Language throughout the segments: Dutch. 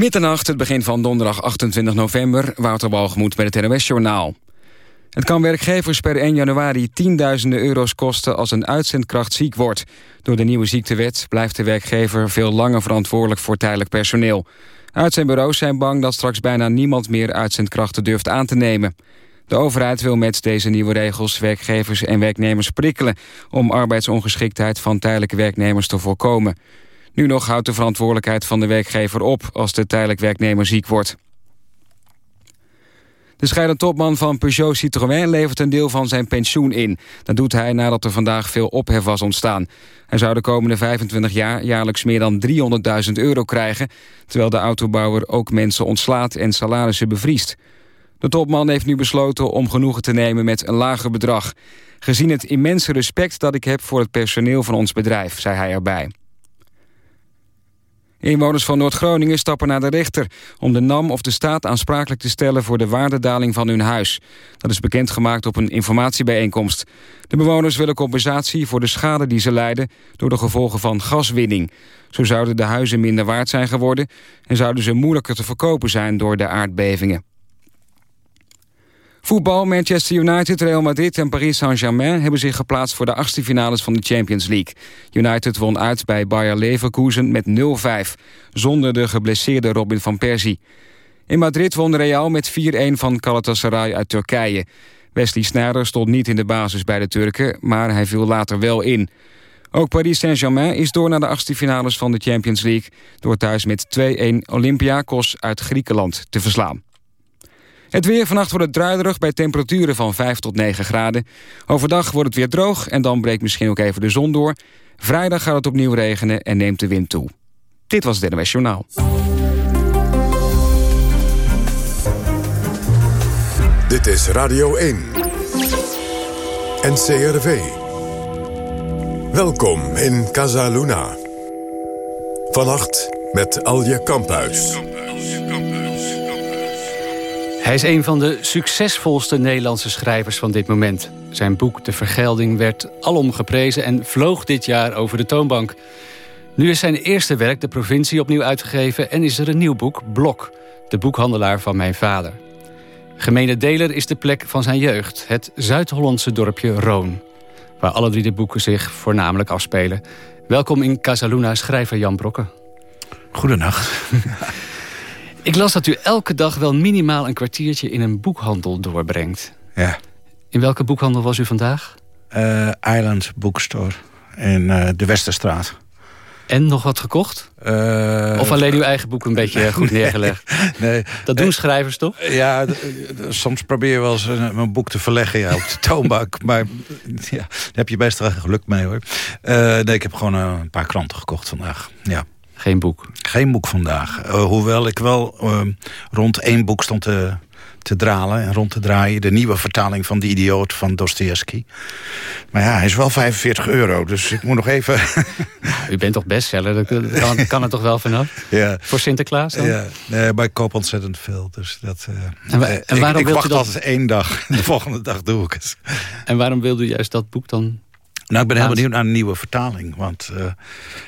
Middernacht, het begin van donderdag 28 november... Wouter Walgemoed met het NOS-journaal. Het kan werkgevers per 1 januari tienduizenden euro's kosten... als een uitzendkracht ziek wordt. Door de nieuwe ziektewet blijft de werkgever... veel langer verantwoordelijk voor tijdelijk personeel. Uitzendbureaus zijn bang dat straks bijna niemand meer uitzendkrachten durft aan te nemen. De overheid wil met deze nieuwe regels werkgevers en werknemers prikkelen... om arbeidsongeschiktheid van tijdelijke werknemers te voorkomen. Nu nog houdt de verantwoordelijkheid van de werkgever op... als de tijdelijk werknemer ziek wordt. De scheidende topman van Peugeot Citroën levert een deel van zijn pensioen in. Dat doet hij nadat er vandaag veel ophef was ontstaan. Hij zou de komende 25 jaar jaarlijks meer dan 300.000 euro krijgen... terwijl de autobouwer ook mensen ontslaat en salarissen bevriest. De topman heeft nu besloten om genoegen te nemen met een lager bedrag. Gezien het immense respect dat ik heb voor het personeel van ons bedrijf, zei hij erbij. Inwoners van Noord-Groningen stappen naar de rechter... om de NAM of de staat aansprakelijk te stellen voor de waardedaling van hun huis. Dat is bekendgemaakt op een informatiebijeenkomst. De bewoners willen compensatie voor de schade die ze lijden... door de gevolgen van gaswinning. Zo zouden de huizen minder waard zijn geworden... en zouden ze moeilijker te verkopen zijn door de aardbevingen. Voetbal, Manchester United, Real Madrid en Paris Saint-Germain... hebben zich geplaatst voor de achtste finales van de Champions League. United won uit bij Bayer Leverkusen met 0-5... zonder de geblesseerde Robin van Persie. In Madrid won Real met 4-1 van Galatasaray uit Turkije. Wesley Sneijder stond niet in de basis bij de Turken... maar hij viel later wel in. Ook Paris Saint-Germain is door naar de achtste finales van de Champions League... door thuis met 2-1 Olympiakos uit Griekenland te verslaan. Het weer vannacht wordt het druiderig bij temperaturen van 5 tot 9 graden. Overdag wordt het weer droog en dan breekt misschien ook even de zon door. Vrijdag gaat het opnieuw regenen en neemt de wind toe. Dit was het NWS Journaal. Dit is Radio 1. NCRV. Welkom in Casa Luna. Vannacht met Alje Kamphuis. Hij is een van de succesvolste Nederlandse schrijvers van dit moment. Zijn boek De Vergelding werd alom geprezen en vloog dit jaar over de toonbank. Nu is zijn eerste werk De Provincie opnieuw uitgegeven... en is er een nieuw boek, Blok, de boekhandelaar van mijn vader. Gemene Deler is de plek van zijn jeugd, het Zuid-Hollandse dorpje Roon... waar alle drie de boeken zich voornamelijk afspelen. Welkom in Casaluna, schrijver Jan Brokke. Goedenacht. Ik las dat u elke dag wel minimaal een kwartiertje in een boekhandel doorbrengt. Ja. In welke boekhandel was u vandaag? Uh, Island Bookstore in uh, de Westerstraat. En nog wat gekocht? Uh, of alleen uw eigen boek een beetje goed neergelegd? nee. Dat doen schrijvers toch? Ja, soms probeer je wel eens een, boek te verleggen ja, op de toonbank. maar ja, daar heb je best wel geluk mee hoor. nee, ik heb gewoon een paar kranten gekocht vandaag. Ja. Geen boek? Geen boek vandaag. Uh, hoewel ik wel uh, rond één boek stond te, te dralen en rond te draaien. De nieuwe vertaling van De Idioot van Dostoevsky. Maar ja, hij is wel 45 euro, dus ik moet nog even... U bent toch bestseller, dat kan, kan er toch wel vanaf? Ja. Voor Sinterklaas dan? Ja, nee, maar ik koop ontzettend veel. Dus dat, uh, en, en waarom ik, ik wacht dat... altijd één dag. De volgende dag doe ik het. En waarom wilde u juist dat boek dan nou, ik ben heel benieuwd naar een nieuwe vertaling. Want uh,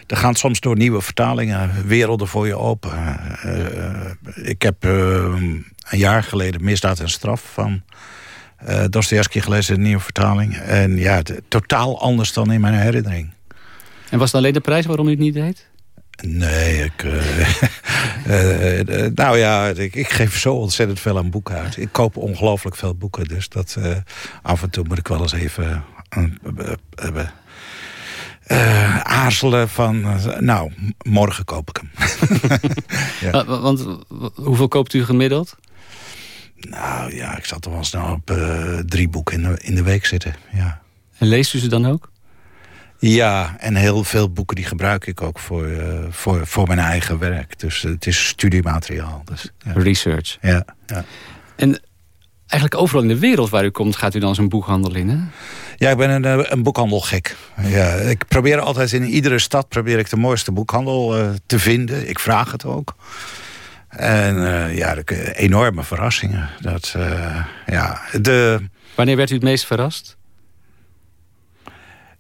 er gaan soms door nieuwe vertalingen werelden voor je open. Uh, ik heb een jaar geleden Misdaad en Straf van uh, Dostoevsky gelezen, een nieuwe vertaling. En ja, totaal anders dan in mijn herinnering. En was het alleen de prijs waarom u het niet deed? Nee, ik, nou ja, ik, ik, geef zo ontzettend veel aan boeken uit. Ik koop ongelooflijk veel boeken, dus dat af en toe moet ik wel eens even uh, aarzelen van, nou, morgen koop ik hem. ja. Want hoeveel koopt u gemiddeld? Nou ja, ik zat toch wel snel op uh, drie boeken in de, in de week zitten. Ja. En leest u ze dan ook? Ja, en heel veel boeken die gebruik ik ook voor, voor, voor mijn eigen werk. Dus het is studiemateriaal. Dus, ja. Research. Ja, ja. En eigenlijk overal in de wereld waar u komt... gaat u dan zo'n boekhandel in, hè? Ja, ik ben een, een boekhandelgek. Ja, ik probeer altijd in iedere stad probeer ik de mooiste boekhandel uh, te vinden. Ik vraag het ook. En uh, ja, de, enorme verrassingen. Dat, uh, ja, de... Wanneer werd u het meest verrast?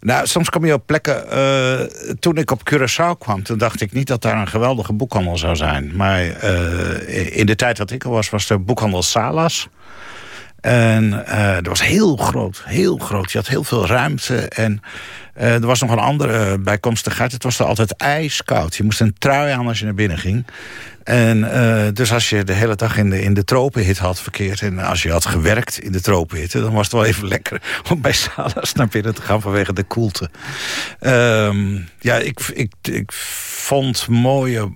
Nou, soms kom je op plekken... Uh, toen ik op Curaçao kwam, toen dacht ik niet dat daar een geweldige boekhandel zou zijn. Maar uh, in de tijd dat ik er was, was er boekhandel Salas. En uh, dat was heel groot, heel groot. Je had heel veel ruimte. En uh, er was nog een andere bijkomstigheid. Het was er altijd ijskoud. Je moest een trui aan als je naar binnen ging. En dus als je de hele dag in de, in de tropenhit had verkeerd... en als je had gewerkt in de tropenhitte... dan was het wel even lekker om bij Salas naar binnen te gaan vanwege de koelte. Um, ja, ik, ik, ik vond mooie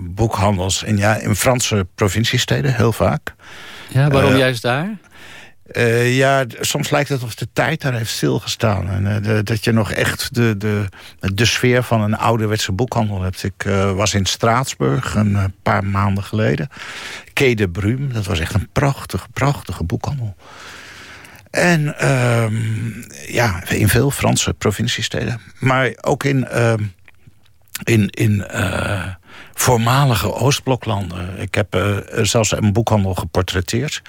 boekhandels in, ja, in Franse provinciesteden heel vaak. Ja, waarom uh, juist daar? Uh, ja, soms lijkt het of de tijd daar heeft stilgestaan. En, uh, de, dat je nog echt de, de, de sfeer van een ouderwetse boekhandel hebt. Ik uh, was in Straatsburg een paar maanden geleden. Quai de Brume, dat was echt een prachtige, prachtige boekhandel. En ja, in veel Franse provinciesteden. Maar ook in... in, in voormalige Oostbloklanden. Ik heb uh, zelfs een boekhandel geportretteerd.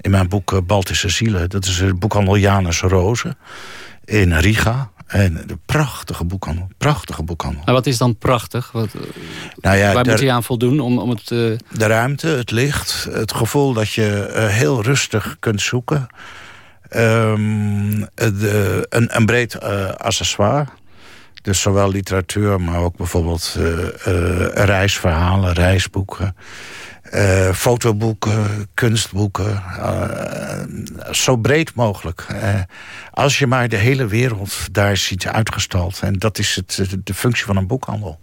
In mijn boek uh, Baltische Zielen. Dat is de boekhandel Janus Rozen. In Riga. En de prachtige boekhandel. Prachtige boekhandel. Maar wat is dan prachtig? Wat, nou ja, waar de, moet je aan voldoen om, om het... Uh... De ruimte, het licht. Het gevoel dat je heel rustig kunt zoeken. Um, de, een, een breed accessoire. Dus zowel literatuur, maar ook bijvoorbeeld uh, uh, reisverhalen, reisboeken... Uh, fotoboeken, kunstboeken. zo breed mogelijk. als je maar de hele wereld daar ziet uitgestald. En dat is het, de functie van een boekhandel.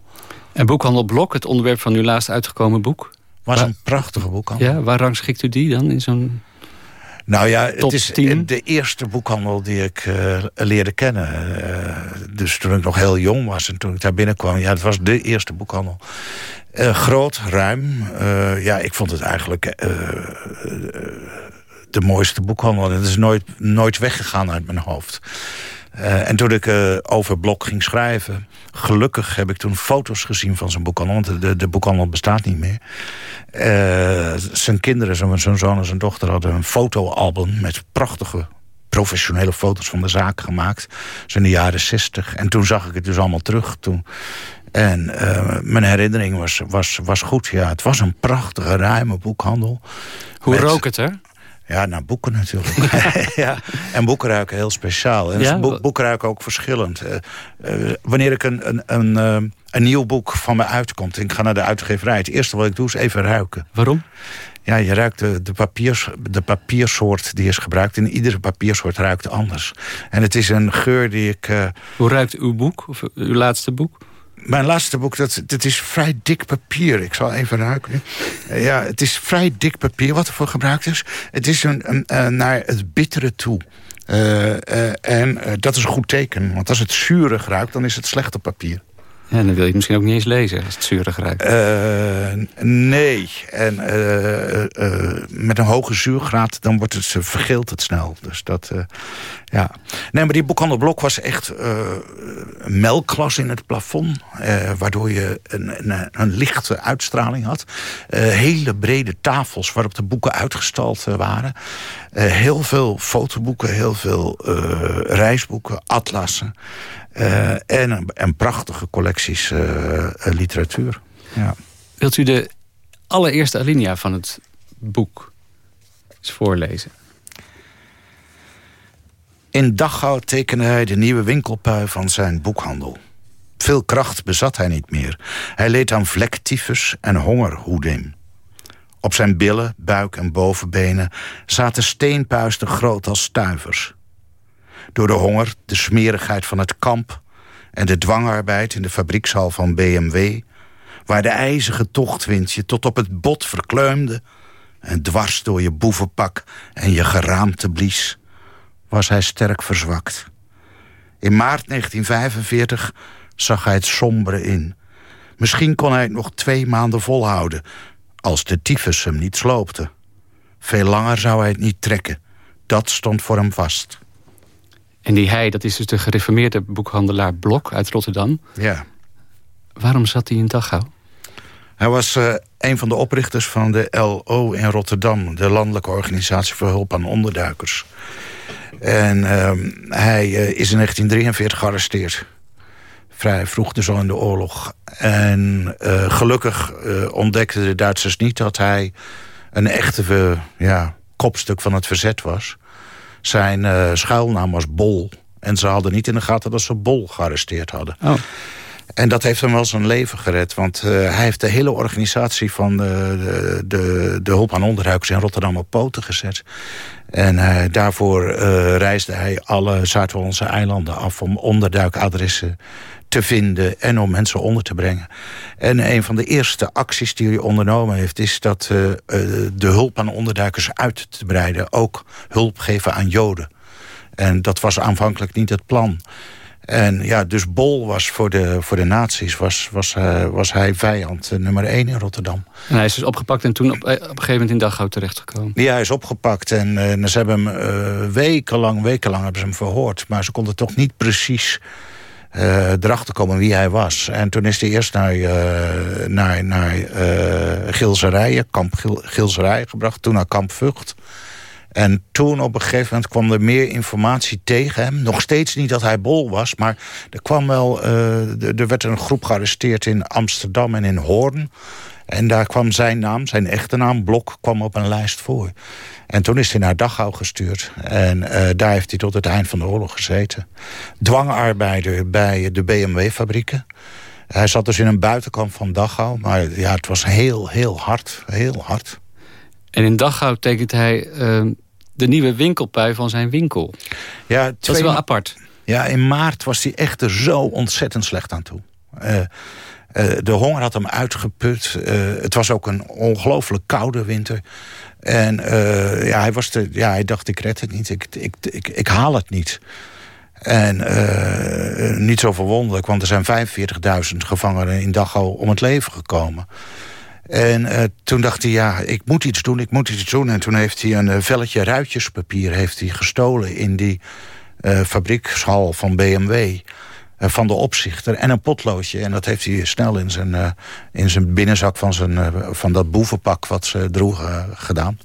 En Boekhandel Blok, het onderwerp van uw laatst uitgekomen boek? Was een prachtige boekhandel. Ja, waar rangschikt u die dan in zo'n... Nou ja, het is de eerste boekhandel die ik uh, leerde kennen. Uh, dus toen ik nog heel jong was en toen ik daar binnenkwam... ja, het was de eerste boekhandel. Uh, groot, ruim. ja, ik vond het eigenlijk de mooiste boekhandel. Het is nooit, nooit weggegaan uit mijn hoofd. Uh, en toen ik uh, over Blok ging schrijven... gelukkig heb ik toen foto's gezien van zijn boekhandel... want de, de boekhandel bestaat niet meer. Uh, zijn kinderen, zijn zoon en zijn dochter... hadden een fotoalbum met prachtige professionele foto's van de zaak gemaakt. Dus in de jaren zestig. En toen zag ik het dus allemaal terug. Toen. En mijn herinnering was, was, was goed. Ja, het was een prachtige, ruime boekhandel. Hoe met, rook het, hè? Ja, naar boeken natuurlijk. ja. En boeken ruiken heel speciaal. En ja? boeken ruiken ook verschillend. Uh, uh, wanneer ik een, een, een, uh, een nieuw boek van me uitkomt... en ik ga naar de uitgeverij... het eerste wat ik doe is even ruiken. Waarom? Ja, je ruikt de, de, papiers, de papiersoort die is gebruikt. En iedere papiersoort ruikt anders. En het is een geur die ik... Hoe ruikt uw boek? Of uw laatste boek? Mijn laatste boek, dat, is vrij dik papier. Ik zal even ruiken. Ja, het is vrij dik papier wat ervoor gebruikt is. Het is een, een, uh, naar het bittere toe. Uh, en dat is een goed teken. Want als het zuurig ruikt, dan is het slechte papier. Ja, dan wil je het misschien ook niet eens lezen als het zuurig ruikt. Uh, nee. En uh, uh, met een hoge zuurgraad dan wordt het, vergeelt het snel. Dus dat, ja. Nee, maar die boekhandelblok was echt een melkglas in het plafond. waardoor je een, een, een, lichte uitstraling had. hele brede tafels waarop de boeken uitgestald waren. heel veel fotoboeken, heel veel reisboeken, atlassen. Uh, en, en prachtige collecties uh, literatuur. Ja. Wilt u de allereerste alinea van het boek eens voorlezen? In Dachau tekende hij de nieuwe winkelpui van zijn boekhandel. Veel kracht bezat hij niet meer. Hij leed aan vlektyfus en hongerhoeding. Op zijn billen, buik en bovenbenen zaten steenpuisten groot als stuivers. Door de honger, de smerigheid van het kamp... en de dwangarbeid in de fabriekshal van BMW... waar de ijzige tochtwind je tot op het bot verkleumde... en dwars door je boevenpak en je geraamte blies... was hij sterk verzwakt. In maart 1945 zag hij het sombere in. Misschien kon hij het nog twee maanden volhouden... als de tyfus hem niet sloopte. Veel langer zou hij het niet trekken. Dat stond voor hem vast. En die hij, dat is dus de gereformeerde boekhandelaar Blok uit Rotterdam. Ja. Waarom zat hij in Dachau? Hij was uh, een van de oprichters van de LO in Rotterdam... de Landelijke Organisatie voor Hulp aan Onderduikers. En ehm, hij is in 1943 gearresteerd. Vrij vroeg dus al in de oorlog. En gelukkig ontdekten de Duitsers niet dat hij een echte ja, kopstuk van het verzet was. Zijn schuilnaam was Bol. En ze hadden niet in de gaten dat ze Bol gearresteerd hadden. Oh. En dat heeft hem wel zijn leven gered. Want uh, hij heeft de hele organisatie van de, de, de, hulp aan onderduikers in Rotterdam op poten gezet. En uh, daarvoor uh, reisde hij alle Zuid-Hollandse eilanden af... om onderduikadressen te vinden en om mensen onder te brengen. En een van de eerste acties die hij ondernomen heeft... is dat de hulp aan onderduikers uit te breiden. Ook hulp geven aan Joden. En dat was aanvankelijk niet het plan. En ja, dus Bol was voor de, voor de nazi's was, was, uh, was hij vijand uh, nummer één in Rotterdam. En hij is dus opgepakt en toen op, eh, op een gegeven moment in Dachau terechtgekomen. Ja, hij is opgepakt en uh, ze hebben hem wekenlang, wekenlang hebben ze hem verhoord. Maar ze konden toch niet precies erachter komen wie hij was. En toen is hij eerst naar, naar, naar Gilserijen, kamp Gilserijen gebracht. Toen naar kamp Vught. En toen op een gegeven moment kwam er meer informatie tegen hem. Nog steeds niet dat hij bol was, maar er kwam wel... Er werd een groep gearresteerd in Amsterdam en in Hoorn. En daar kwam zijn naam, zijn echte naam, Blok, kwam op een lijst voor. En toen is hij naar Dachau gestuurd. En uh, daar heeft hij tot het eind van de oorlog gezeten. Dwangarbeider bij de BMW-fabrieken. Hij zat dus in een buitenkamp van Dachau. Maar ja, het was heel, heel hard. Heel hard. En in Dachau tekent hij uh, de nieuwe winkelpui van zijn winkel. Ja, dat is wel apart. Ja, in maart was hij echt er zo ontzettend slecht aan toe. Uh, uh, de honger had hem uitgeput. Uh, het was ook een ongelooflijk koude winter. En ja, hij, was ja, hij dacht, ik red het niet. Ik, ik, ik, ik haal het niet. En niet zo verwonderlijk, want er zijn 45.000 gevangenen in Dachau om het leven gekomen. En toen dacht hij, ja, ik moet iets doen, ik moet iets doen. En toen heeft hij een velletje ruitjespapier heeft hij gestolen... in die fabriekshal van BMW van de opzichter en een potloodje. En dat heeft hij snel in zijn, in zijn binnenzak van, zijn, van dat boevenpak wat ze droegen gedaan.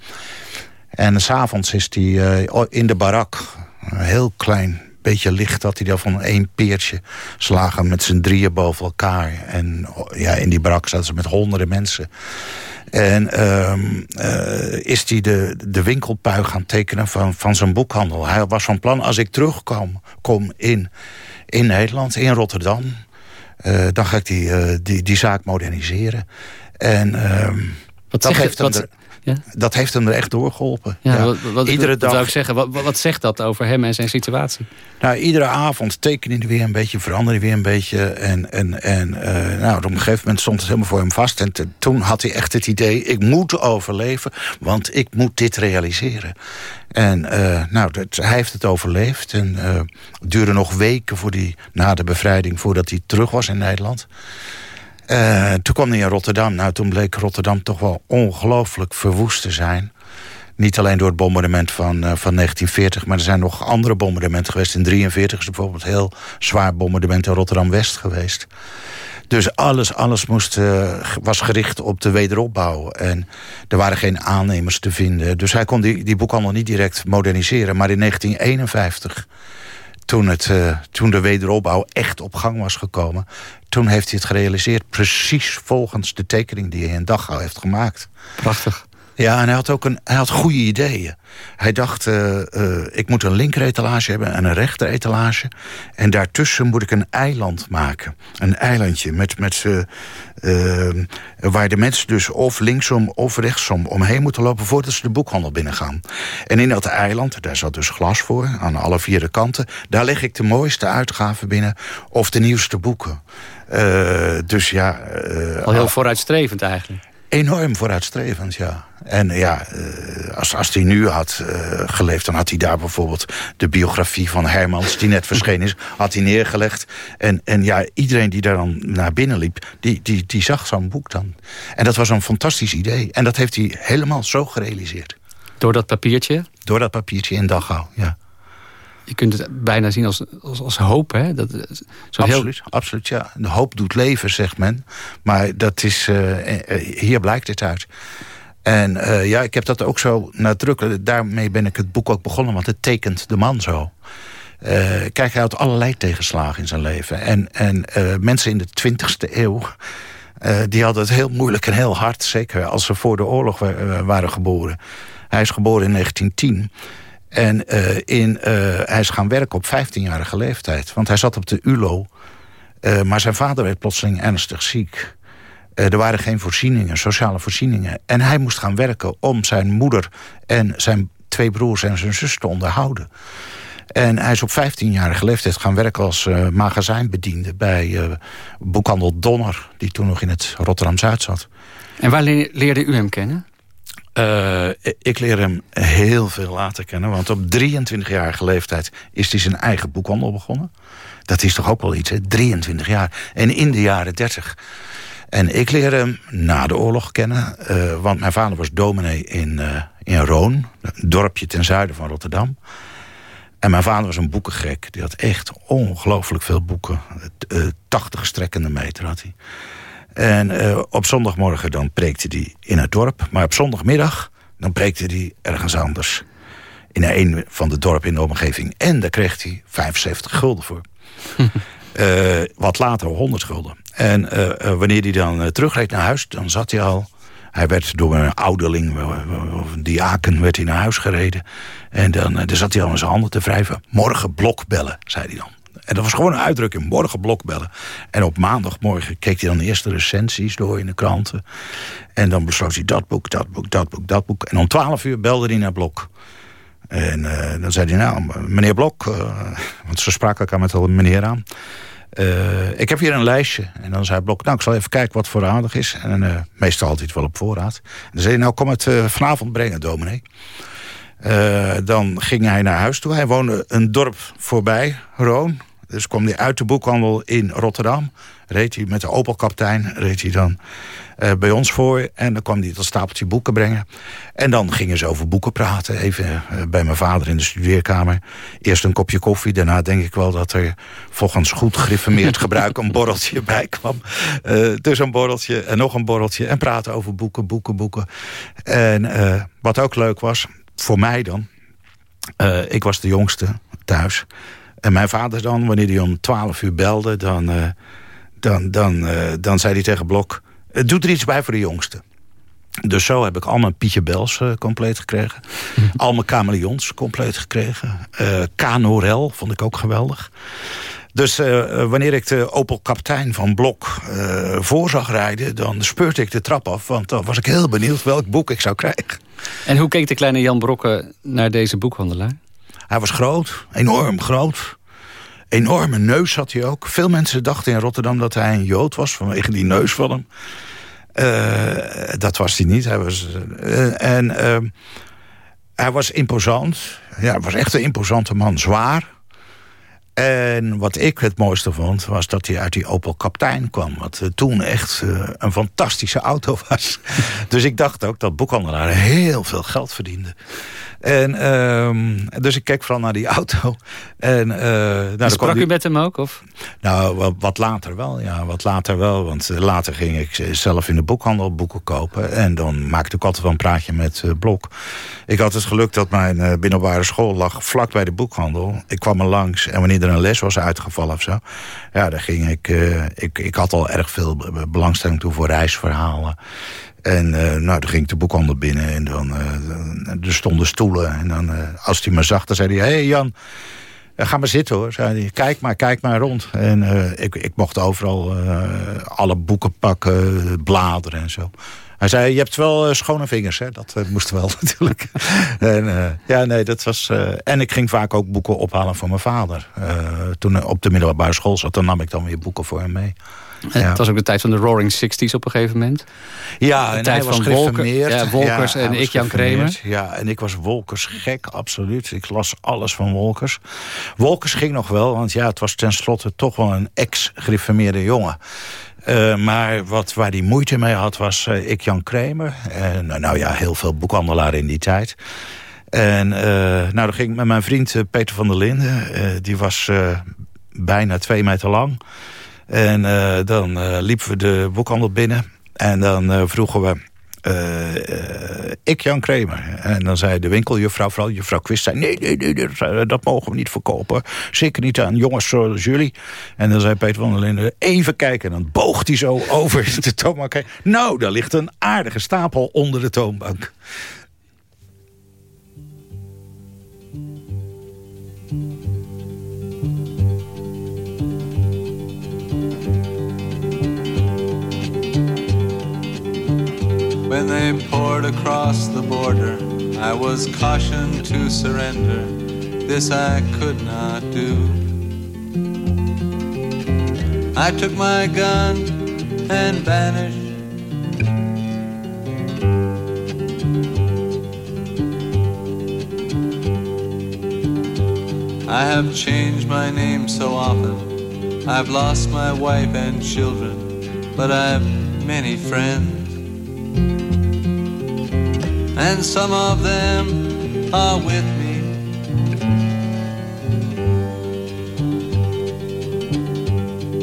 En s'avonds is hij in de barak, heel klein beetje licht had hij dan van één peertje. Slagen met z'n drieën boven elkaar. En ja, in die brak zaten ze met honderden mensen. En uh, is hij de, de winkelpui gaan tekenen van, van zijn boekhandel. Hij was van plan, als ik terugkom kom in, in Nederland, in Rotterdam... Uh, dan ga ik die, uh, die, die zaak moderniseren. En ehm, wat dat heeft wat, dat heeft hem er echt doorgeholpen. Ja, Wat, wat, iedere dag, zou ik zeggen? Wat, wat zegt dat over hem en zijn situatie? Nou, iedere avond tekende hij weer een beetje, veranderde hij weer een beetje. En, en, en uh, nou, op een gegeven moment stond het helemaal voor hem vast. En toen had hij echt het idee, ik moet overleven, want ik moet dit realiseren. En uh, nou, dat, hij heeft het overleefd. En uh, het duurde nog weken voor die, na de bevrijding voordat hij terug was in Nederland. Uh, toen kwam hij in Rotterdam. Nou, toen bleek Rotterdam toch wel ongelooflijk verwoest te zijn. Niet alleen door het bombardement van, uh, van 1940... maar er zijn nog andere bombardementen geweest. In 1943 is bijvoorbeeld een heel zwaar bombardement in Rotterdam-West geweest. Dus alles, alles moest, uh, was gericht op de wederopbouw. En er waren geen aannemers te vinden. Dus hij kon die, die boekhandel niet direct moderniseren. Maar in 1951 toen, het, uh, toen de wederopbouw echt op gang was gekomen... toen heeft hij het gerealiseerd precies volgens de tekening die hij in Dachau heeft gemaakt. Prachtig. Ja, en hij had ook een, hij had goede ideeën. Hij dacht, uh, uh, ik moet een linkeretalage hebben en een rechteretalage. En daartussen moet ik een eiland maken. Een eilandje met, met, uh, waar de mensen dus of linksom of rechtsom omheen moeten lopen... voordat ze de boekhandel binnengaan. En in dat eiland, daar zat dus glas voor, aan alle vier de kanten... daar leg ik de mooiste uitgaven binnen of de nieuwste boeken. dus ja... Al heel vooruitstrevend eigenlijk. Enorm vooruitstrevend, ja. En ja, eh, als, als hij nu had uh, geleefd... dan had hij daar bijvoorbeeld de biografie van Hermans... die net verschenen is, had hij neergelegd. En, en ja, iedereen die daar dan naar binnen liep... die, die, die zag zo'n boek dan. En dat was een fantastisch idee. En dat heeft hij helemaal zo gerealiseerd. Door dat papiertje? Door dat papiertje in Dachau, ja je kunt het bijna zien als, als, als hoop. Hè? Dat, zo absoluut, heel... absoluut, ja. De hoop doet leven, zegt men. Maar dat is, uh, hier blijkt het uit. En ja, ik heb dat ook zo nadrukkelijk... daarmee ben ik het boek ook begonnen, want het tekent de man zo. kijk, hij had allerlei tegenslagen in zijn leven. En, en mensen in de 20e eeuw... die hadden het heel moeilijk en heel hard. Zeker als ze voor de oorlog waren geboren. Hij is geboren in 1910. En uh, in, uh, hij is gaan werken op 15-jarige leeftijd. Want hij zat op de ULO. Uh, maar zijn vader werd plotseling ernstig ziek. er waren geen voorzieningen, sociale voorzieningen. En hij moest gaan werken om zijn moeder en zijn twee broers en zijn zus te onderhouden. En hij is op 15-jarige leeftijd gaan werken als magazijnbediende... bij boekhandel Donner, die toen nog in het Rotterdam-Zuid zat. En waar leerde u hem kennen? Uh, ik leer hem heel veel later kennen. Want op 23-jarige leeftijd is hij zijn eigen boekhandel begonnen. Dat is toch ook wel iets, hè? 23 jaar. En in de jaren 30. En ik leer hem na de oorlog kennen. Uh, want mijn vader was dominee in, uh, in Roon. Een dorpje ten zuiden van Rotterdam. En mijn vader was een boekengek. Die had echt ongelooflijk veel boeken. 80 strekkende meter had hij. En uh, op zondagmorgen dan preekte hij in het dorp. Maar op zondagmiddag dan preekte hij ergens anders. In een van de dorpen in de omgeving. En daar kreeg hij 75 gulden voor. uh, wat later 100 gulden. En uh, wanneer hij dan terugreed naar huis, dan zat hij al... Hij werd door een ouderling, of een diaken, werd hij naar huis gereden. En dan, dan zat hij al in zijn handen te wrijven. Morgen blokbellen, zei hij dan. En dat was gewoon een uitdrukking, morgen blokbellen. En op maandagmorgen keek hij dan eerst de recensies door in de kranten. En dan besloot hij dat boek, dat boek, dat boek, dat boek. En om twaalf uur belde hij naar Blok. En uh, dan zei hij, nou, meneer Blok... Uh, want ze spraken elkaar met een meneer aan... Uh, ik heb hier een lijstje. En dan zei Blok, nou, ik zal even kijken wat voorradig is. En meestal altijd wel op voorraad. En dan zei hij, nou, kom het vanavond brengen, dominee. dan ging hij naar huis toe. Hij woonde een dorp voorbij, Roon. Dus kwam hij uit de boekhandel in Rotterdam. Reed hij met de Opel-kaptein reed hij dan uh, bij ons voor. En dan kwam hij dat stapeltje boeken brengen. En dan gingen ze over boeken praten. Even uh, bij mijn vader in de studeerkamer. Eerst een kopje koffie. Daarna denk ik wel dat er volgens goed griffemeerd gebruik... een borreltje bij kwam. Uh, dus een borreltje en nog een borreltje. En praten over boeken, boeken, boeken. En wat ook leuk was, voor mij dan... ik was de jongste thuis... En mijn vader dan, wanneer hij om 12 uur belde... dan, uh, dan, dan, uh, dan zei hij tegen Blok... Eh, doe er iets bij voor de jongste. Dus zo heb ik al mijn Pietje Bels uh, compleet gekregen. al mijn Chameleons compleet gekregen. Uh, Kanorel vond ik ook geweldig. Dus uh, wanneer ik de Opel kaptein van Blok voor zag rijden... dan speurde ik de trap af, want dan was ik heel benieuwd welk boek ik zou krijgen. En hoe keek de kleine Jan Brokke naar deze boekhandelaar? Hij was groot, enorm groot. Enorme neus had hij ook. Veel mensen dachten in Rotterdam dat hij een Jood was... vanwege die neus van hem. Uh, dat was hij niet. Hij was, uh, en uh, hij was imposant. Ja, hij was echt een imposante man. Zwaar. En wat ik het mooiste vond, was dat hij uit die Opel Kaptein kwam. Wat toen echt een fantastische auto was. dus ik dacht ook dat boekhandelaren heel veel geld verdienden. En, um, dus ik keek vooral naar die auto. En, uh, nou, sprak u met hem ook? Of? Nou, wat later wel. Ja, wat later wel. Want eh, later ging ik zelf in de boekhandel boeken kopen. En dan maakte ik altijd wel een praatje met uh, Blok. Ik had het geluk dat mijn uh, binnenbare school lag vlak bij de boekhandel. Ik kwam er langs. En wanneer er een les was uitgevallen of zo... Ja, dan ging ik... ik, ik had al erg veel belangstelling toe voor reisverhalen. En uh, nou, dan ging ik de boekhandel binnen en dan uh, er stonden stoelen. En dan, uh, als hij me zag, dan zei hij... Hé hey Jan, ga maar zitten hoor. Zei hij, kijk maar, kijk maar rond. En ik, ik mocht overal alle boeken pakken, bladeren en zo. Hij zei, je hebt wel schone vingers, hè? Dat moest wel natuurlijk. en, ja, nee, dat was... en ik ging vaak ook boeken ophalen voor mijn vader. toen op de middelbare school zat, dan nam ik dan weer boeken voor hem mee. Ja. Het was ook de tijd van de Roaring Sixties op een gegeven moment. Ja, de tijd van Wolker, ja, Wolkers en ik, Jan Kremer. Ja, en ik was Wolkers gek, absoluut. Ik las alles van Wolkers. Wolkers ging nog wel, want ja, het was tenslotte toch wel een ex-griffemeerde jongen. Uh, maar wat, waar hij moeite mee had, was uh, ik Jan Kremer. En nou, nou ja, heel veel boekhandelaren in die tijd. En uh, nou, dan ging ik met mijn vriend Peter van der Linden. die was bijna twee meter lang. En uh, dan uh, liepen we de boekhandel binnen. En dan uh, vroegen we... ik Jan Kramer. En dan zei de winkeljuffrouw, vooral juffrouw Quist... Zei, nee, nee, nee, dat, mogen we niet verkopen. Zeker niet aan jongens zoals jullie. En dan zei Peter van der even kijken. En dan boogt hij zo over de toonbank. Nou, daar ligt een aardige stapel onder de toonbank. When they poured across the border, I was cautioned to surrender. This I could not do. I took my gun and vanished. I have changed my name so often. I've lost my wife and children, but I've many friends and some of them are with me.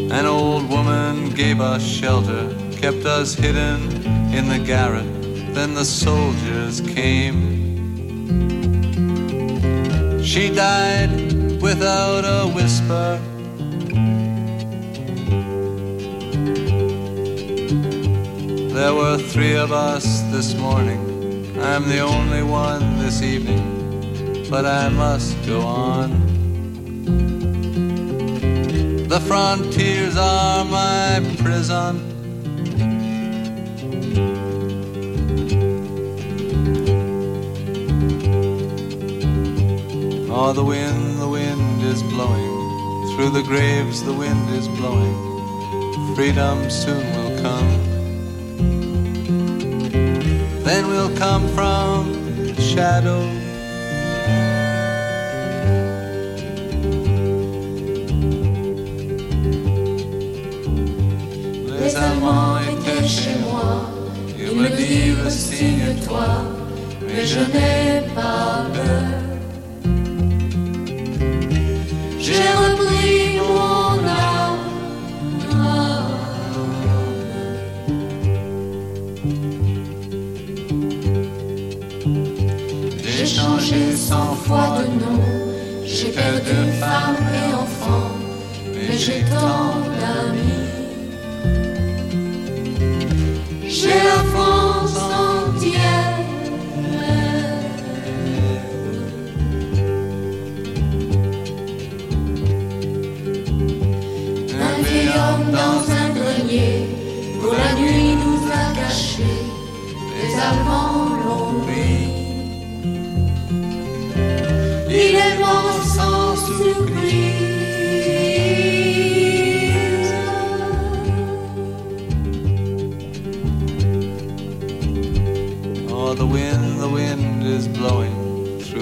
An old woman gave us shelter, kept us hidden in the garret. Then the soldiers came. She died without a whisper. There were three of us this morning I'm the only one this evening, but I must go on. The frontiers are my prison. Oh, the wind, the wind is blowing. Through the graves, the wind is blowing. Freedom soon We'll come from the shadow. Les amants étaient chez moi. Ils me disent signe-toi, mais je n'ai pas peur. J'ai que de femmes et enfants, mais j'ai tant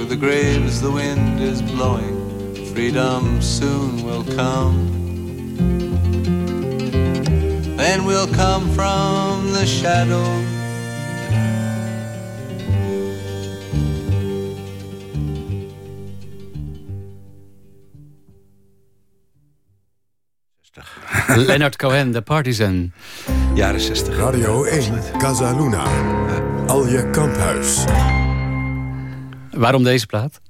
Through the graves, the wind is blowing. Freedom soon will come. Then we'll come from the shadows Leonard Cohen, The Partisan. Jaren 60. Radio 1, Casa Luna. Alje Kamphuis. Waarom deze plaat?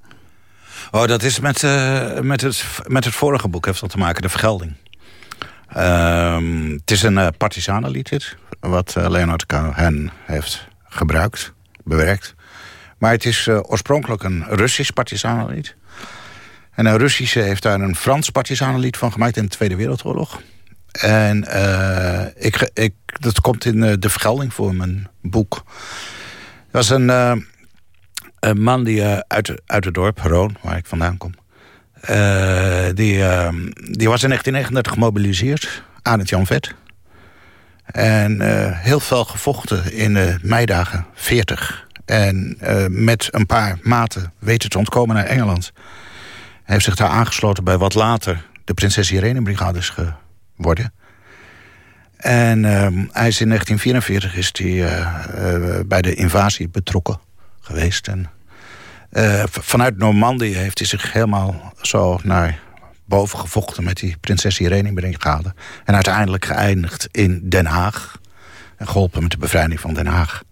Oh, dat is met, uh, met, het, met het vorige boek heeft dat te maken, De Vergelding. Uh, het is een uh, partisanenlied, dit, wat uh, Leonard Cohen heeft gebruikt, bewerkt. Maar het is oorspronkelijk een Russisch partisanenlied. En een Russische heeft daar een Frans partisanenlied van gemaakt in de Tweede Wereldoorlog. En ik, ik, dat komt in de vergelding voor mijn boek. Er was een, een man die uit, uit het dorp, Roon, waar ik vandaan kom... die, die was in 1939 gemobiliseerd aan het Jan Vet. En heel veel gevochten in de meidagen 40. En met een paar maten weten te ontkomen naar Engeland. Hij heeft zich daar aangesloten bij wat later de Prinses Irene Brigade is geworden. En uh, hij is in 1944 is uh, bij de invasie betrokken geweest. En uh, vanuit Normandië heeft hij zich helemaal zo naar boven gevochten... met die Prinses Irene Brigade. En uiteindelijk geëindigd in Den Haag. En geholpen met de bevrijding van Den Haag.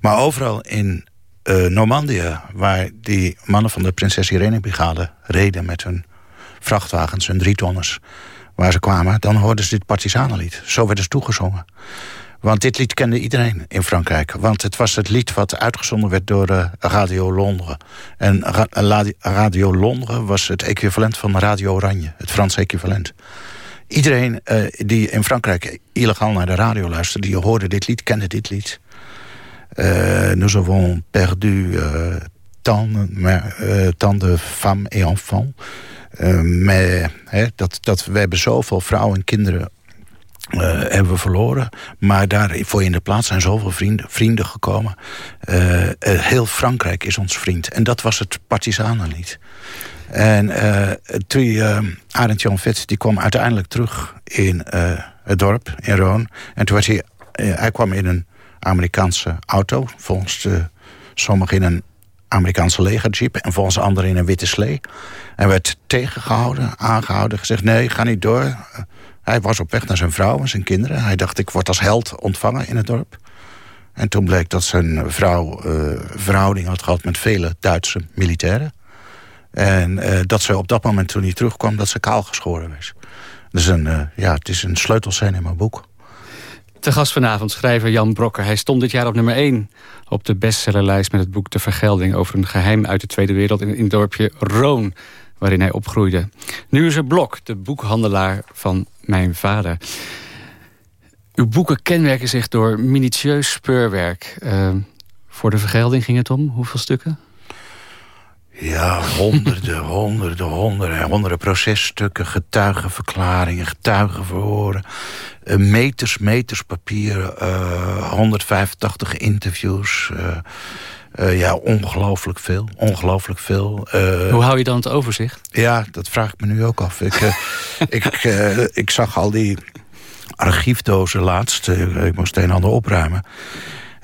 Maar overal in uh, Normandië, waar die mannen van de Prinses Irene Brigade reden met hun vrachtwagens, hun drietonners, waar ze kwamen, dan hoorden ze dit partisanenlied. Zo werden ze toegezongen. Want dit lied kende iedereen in Frankrijk. Want het was het lied wat uitgezonden werd door uh, Radio Londres. En Radio Londres was het equivalent van Radio Oranje. Het Franse equivalent. Iedereen uh, die in Frankrijk illegaal naar de radio luisterde... die hoorde dit lied, kende dit lied. Uh, nous avons perdu tant, tant de femmes et enfants. maar dat, dat, we hebben zoveel vrouwen en kinderen uh, hebben we verloren. Maar daarvoor in de plaats zijn zoveel vrienden, vrienden gekomen. Uh, uh, heel Frankrijk is ons vriend. En dat was het partisanenlied. En toen Arend Jan Vet die kwam uiteindelijk terug in het dorp, in Roon. En toen was hij, hij kwam in een Amerikaanse auto. Volgens sommigen in een Amerikaanse legerjeep. En volgens anderen in een witte slee. En werd tegengehouden, aangehouden. Gezegd, nee, ga niet door hij was op weg naar zijn vrouw en zijn kinderen. Hij dacht, ik word als held ontvangen in het dorp. En toen bleek dat zijn vrouw uh, verhouding had gehad met vele Duitse militairen. En uh, dat ze op dat moment toen hij terugkwam, dat ze kaal geschoren was. Dus een, uh, ja, het is een sleutelscène in mijn boek. Te gast vanavond schrijver Jan Brokker. Hij stond dit jaar op nummer 1 op de bestsellerlijst met het boek De Vergelding... over een geheim uit de Tweede Wereld in het dorpje Roon waarin hij opgroeide. Nu is er Blok, de boekhandelaar van mijn vader. Uw boeken kenmerken zich door minutieus speurwerk. Uh, voor de vergelding ging het om. Hoeveel stukken? Ja, honderden, honderden, honderden. Honderden processtukken, getuigenverklaringen, getuigenverhoren. Uh, meters, meters papier. Uh, 185 interviews. Uh, ja, ongelooflijk veel. Ongelooflijk veel. Uh, Hoe hou je dan het overzicht? Ja, dat vraag ik me nu ook af. ik, uh, ik, ik zag al die archiefdozen laatst. ik moest een en ander opruimen.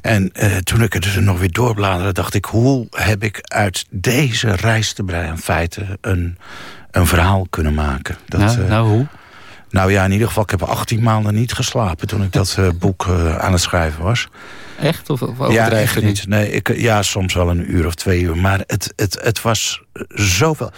En toen ik het dus nog weer doorbladerde, dacht ik... hoe heb ik uit deze reis te breien in feite een, een verhaal kunnen maken? Dat, nou, nou, hoe? Nou ja, in ieder geval, ik heb 18 maanden niet geslapen... toen ik dat boek aan het schrijven was. Echt? Of, of ja, echt niet. Nee, ik, ja, soms wel een uur of twee uur. Maar het, het, het was zoveel...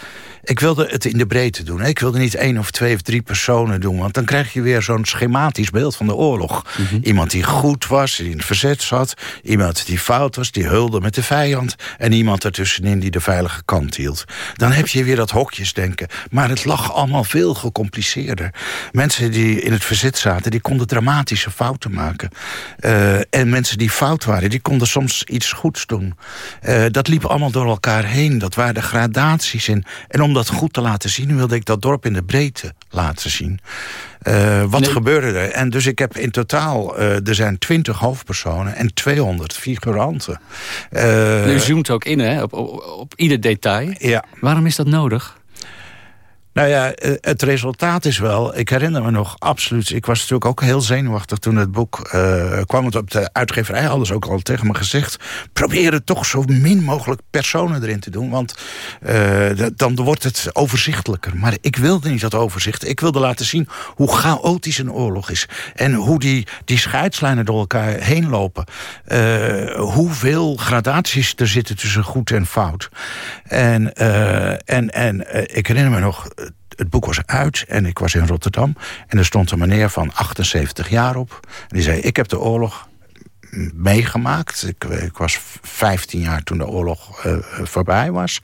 Ik wilde het in de breedte doen. Ik wilde niet één of twee of drie personen doen. Want dan krijg je weer zo'n schematisch beeld van de oorlog. Mhm. Iemand die goed was, die in het verzet zat. Iemand die fout was, die hulde met de vijand. En iemand ertussenin die de veilige kant hield. Dan heb je weer dat hokjesdenken. Maar het lag allemaal veel gecompliceerder. Mensen die in het verzet zaten, die konden dramatische fouten maken. Uh, en mensen die fout waren, die konden soms iets goeds doen. Uh, dat liep allemaal door elkaar heen. Dat waren de gradaties in. En om dat goed te laten zien... wilde ik dat dorp in de breedte laten zien. Uh, wat gebeurde er? En dus ik heb in totaal... Uh, er zijn 20 hoofdpersonen en 200 figuranten. Uh, U zoomt ook in hè, op, op, op ieder detail. Ja. Waarom is dat nodig? Nou ja, eh, het resultaat is wel... Ik herinner me nog absoluut... Ik was natuurlijk ook heel zenuwachtig toen het boek uh, kwam. Het op de uitgeverij hadden ze ook al tegen me gezegd... probeer het toch zo min mogelijk personen erin te doen. Want uh, dan wordt het overzichtelijker. Maar ik wilde niet dat overzicht. Ik wilde laten zien hoe chaotisch een oorlog is. En hoe die, die scheidslijnen door elkaar heen lopen. Hoeveel gradaties er zitten tussen goed en fout. En, en, en ik herinner me nog het boek was uit en ik was in Rotterdam. En er stond een meneer van 78 jaar op. En die zei, ik heb de oorlog meegemaakt. Ik, ik was 15 jaar toen de oorlog uh, voorbij was.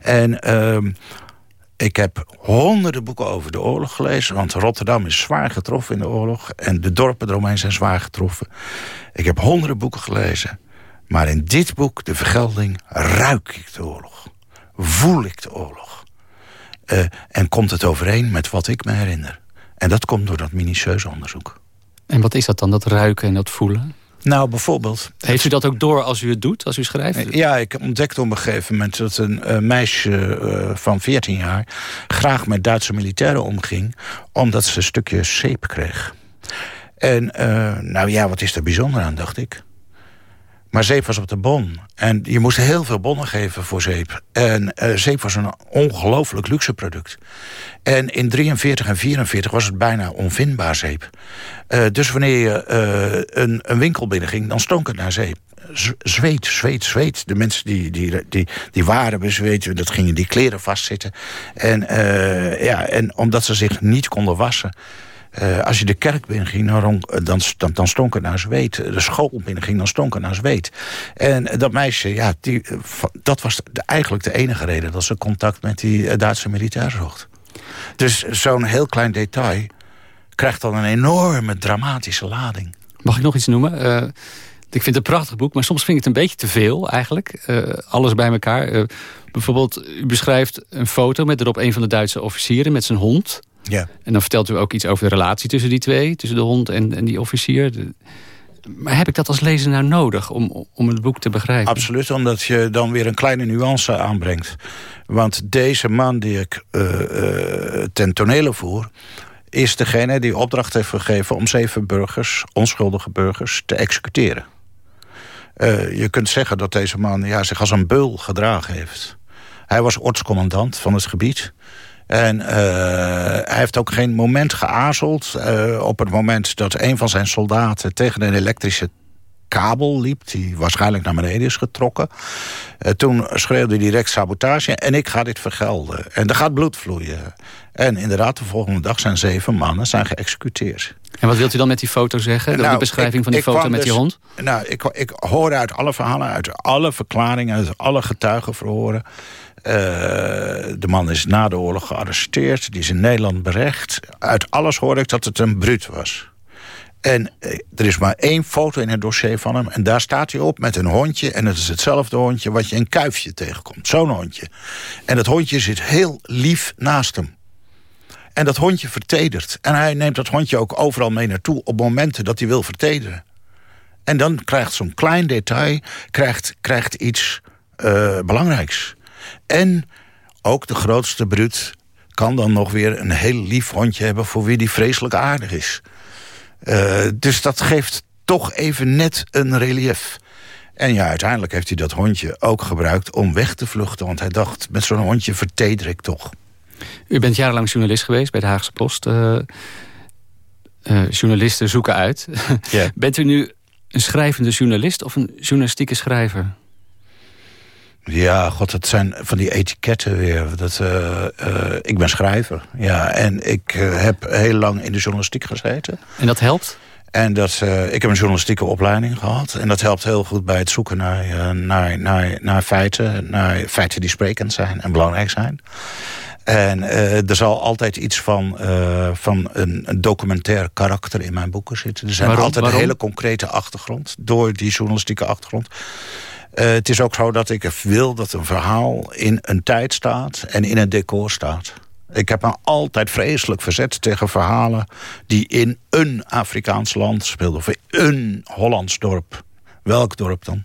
En... Uh, ik heb honderden boeken over de oorlog gelezen... want Rotterdam is zwaar getroffen in de oorlog... en de dorpen eromheen zijn zwaar getroffen. Ik heb honderden boeken gelezen. Maar in dit boek, De Vergelding, ruik ik de oorlog. Voel ik de oorlog. Uh, en komt het overeen met wat ik me herinner. En dat komt door dat minutieuze onderzoek. En wat is dat dan, dat ruiken en dat voelen? Nou, bijvoorbeeld... Heeft u dat ook door als u het doet, als u schrijft? Ja, ik ontdekte op een gegeven moment dat een uh, meisje uh, van 14 jaar... graag met Duitse militairen omging, omdat ze een stukje zeep kreeg. En nou ja, wat is er bijzonder aan, dacht ik. Maar zeep was op de bon. En je moest heel veel bonnen geven voor zeep. En uh, zeep was een ongelooflijk luxe product. En in 43 en 44 was het bijna onvindbaar zeep. Uh, dus wanneer je uh, een, een winkel binnenging, dan stonk het naar zeep. zweet, zweet, zweet. De mensen die, die, die, die waren bezweet, dat gingen die kleren vastzitten. En, ja, en omdat ze zich niet konden wassen... Uh, als je de kerk binnenging, dan, dan, dan, dan stonk het naar zweet. De school binnenging, dan stonk het naar zweet. En dat meisje, ja, die, dat was eigenlijk de enige reden... dat ze contact met die Duitse militair zocht. Dus zo'n heel klein detail krijgt dan een enorme dramatische lading. Mag ik nog iets noemen? Ik vind het een prachtig boek, maar soms vind ik het een beetje te veel eigenlijk. Alles bij elkaar. Bijvoorbeeld, u beschrijft een foto met erop een van de Duitse officieren met zijn hond. Ja. En dan vertelt u ook iets over de relatie tussen die twee. Tussen de hond en, en die officier. Maar heb ik dat als lezer nou nodig om, om het boek te begrijpen? Absoluut, omdat je dan weer een kleine nuance aanbrengt. Want deze man die ik uh, uh, ten tonele voer is degene die opdracht heeft gegeven... om zeven burgers, onschuldige burgers, te executeren. Uh, je kunt zeggen dat deze man ja, zich als een beul gedragen heeft. Hij was ortscommandant van het gebied. En uh, hij heeft ook geen moment geaarzeld... Uh, op het moment dat een van zijn soldaten tegen een elektrische kabel liep... die waarschijnlijk naar beneden is getrokken. Uh, toen schreeuwde hij direct sabotage en ik ga dit vergelden. En er gaat bloed vloeien. En inderdaad, de volgende dag zijn zeven mannen zijn geëxecuteerd. En wat wilt u dan met die foto zeggen? Nou, de beschrijving ik, van die foto met dus, die hond? Nou, ik, ik hoorde uit alle verhalen, uit alle verklaringen... uit alle getuigenverhoren... Uh, de man is na de oorlog gearresteerd. Die is in Nederland berecht. Uit alles hoorde ik dat het een bruut was. En eh, er is maar één foto in het dossier van hem. En daar staat hij op met een hondje. En het is hetzelfde hondje wat je een kuifje tegenkomt. Zo'n hondje. En dat hondje zit heel lief naast hem. En dat hondje vertedert. En hij neemt dat hondje ook overal mee naartoe... op momenten dat hij wil vertederen. En dan krijgt zo'n klein detail krijgt, krijgt iets uh, belangrijks. En ook de grootste bruut kan dan nog weer een heel lief hondje hebben... voor wie die vreselijk aardig is. Uh, dus dat geeft toch even net een relief. En ja, uiteindelijk heeft hij dat hondje ook gebruikt om weg te vluchten. Want hij dacht, met zo'n hondje verteder ik toch. U bent jarenlang journalist geweest bij de Haagse Post. Uh, uh, journalisten zoeken uit. Yeah. bent u nu een schrijvende journalist of een journalistieke schrijver? Ja, god, dat zijn van die etiketten weer. Dat, uh, uh, ik ben schrijver, ja. En ik uh, heb heel lang in de journalistiek gezeten. En dat helpt? En dat, ik heb een journalistieke opleiding gehad. En dat helpt heel goed bij het zoeken naar, naar, naar, naar feiten. Naar feiten die sprekend zijn en belangrijk zijn. En er zal altijd iets van, van een, een, documentair karakter in mijn boeken zitten. Er zijn waarom, altijd waarom? een hele concrete achtergrond. Door die journalistieke achtergrond. Uh, het is ook zo dat ik wil dat een verhaal in een tijd staat en in een decor staat. Ik heb me altijd vreselijk verzet tegen verhalen die in een Afrikaans land speelden. Of in een Hollands dorp. Welk dorp dan?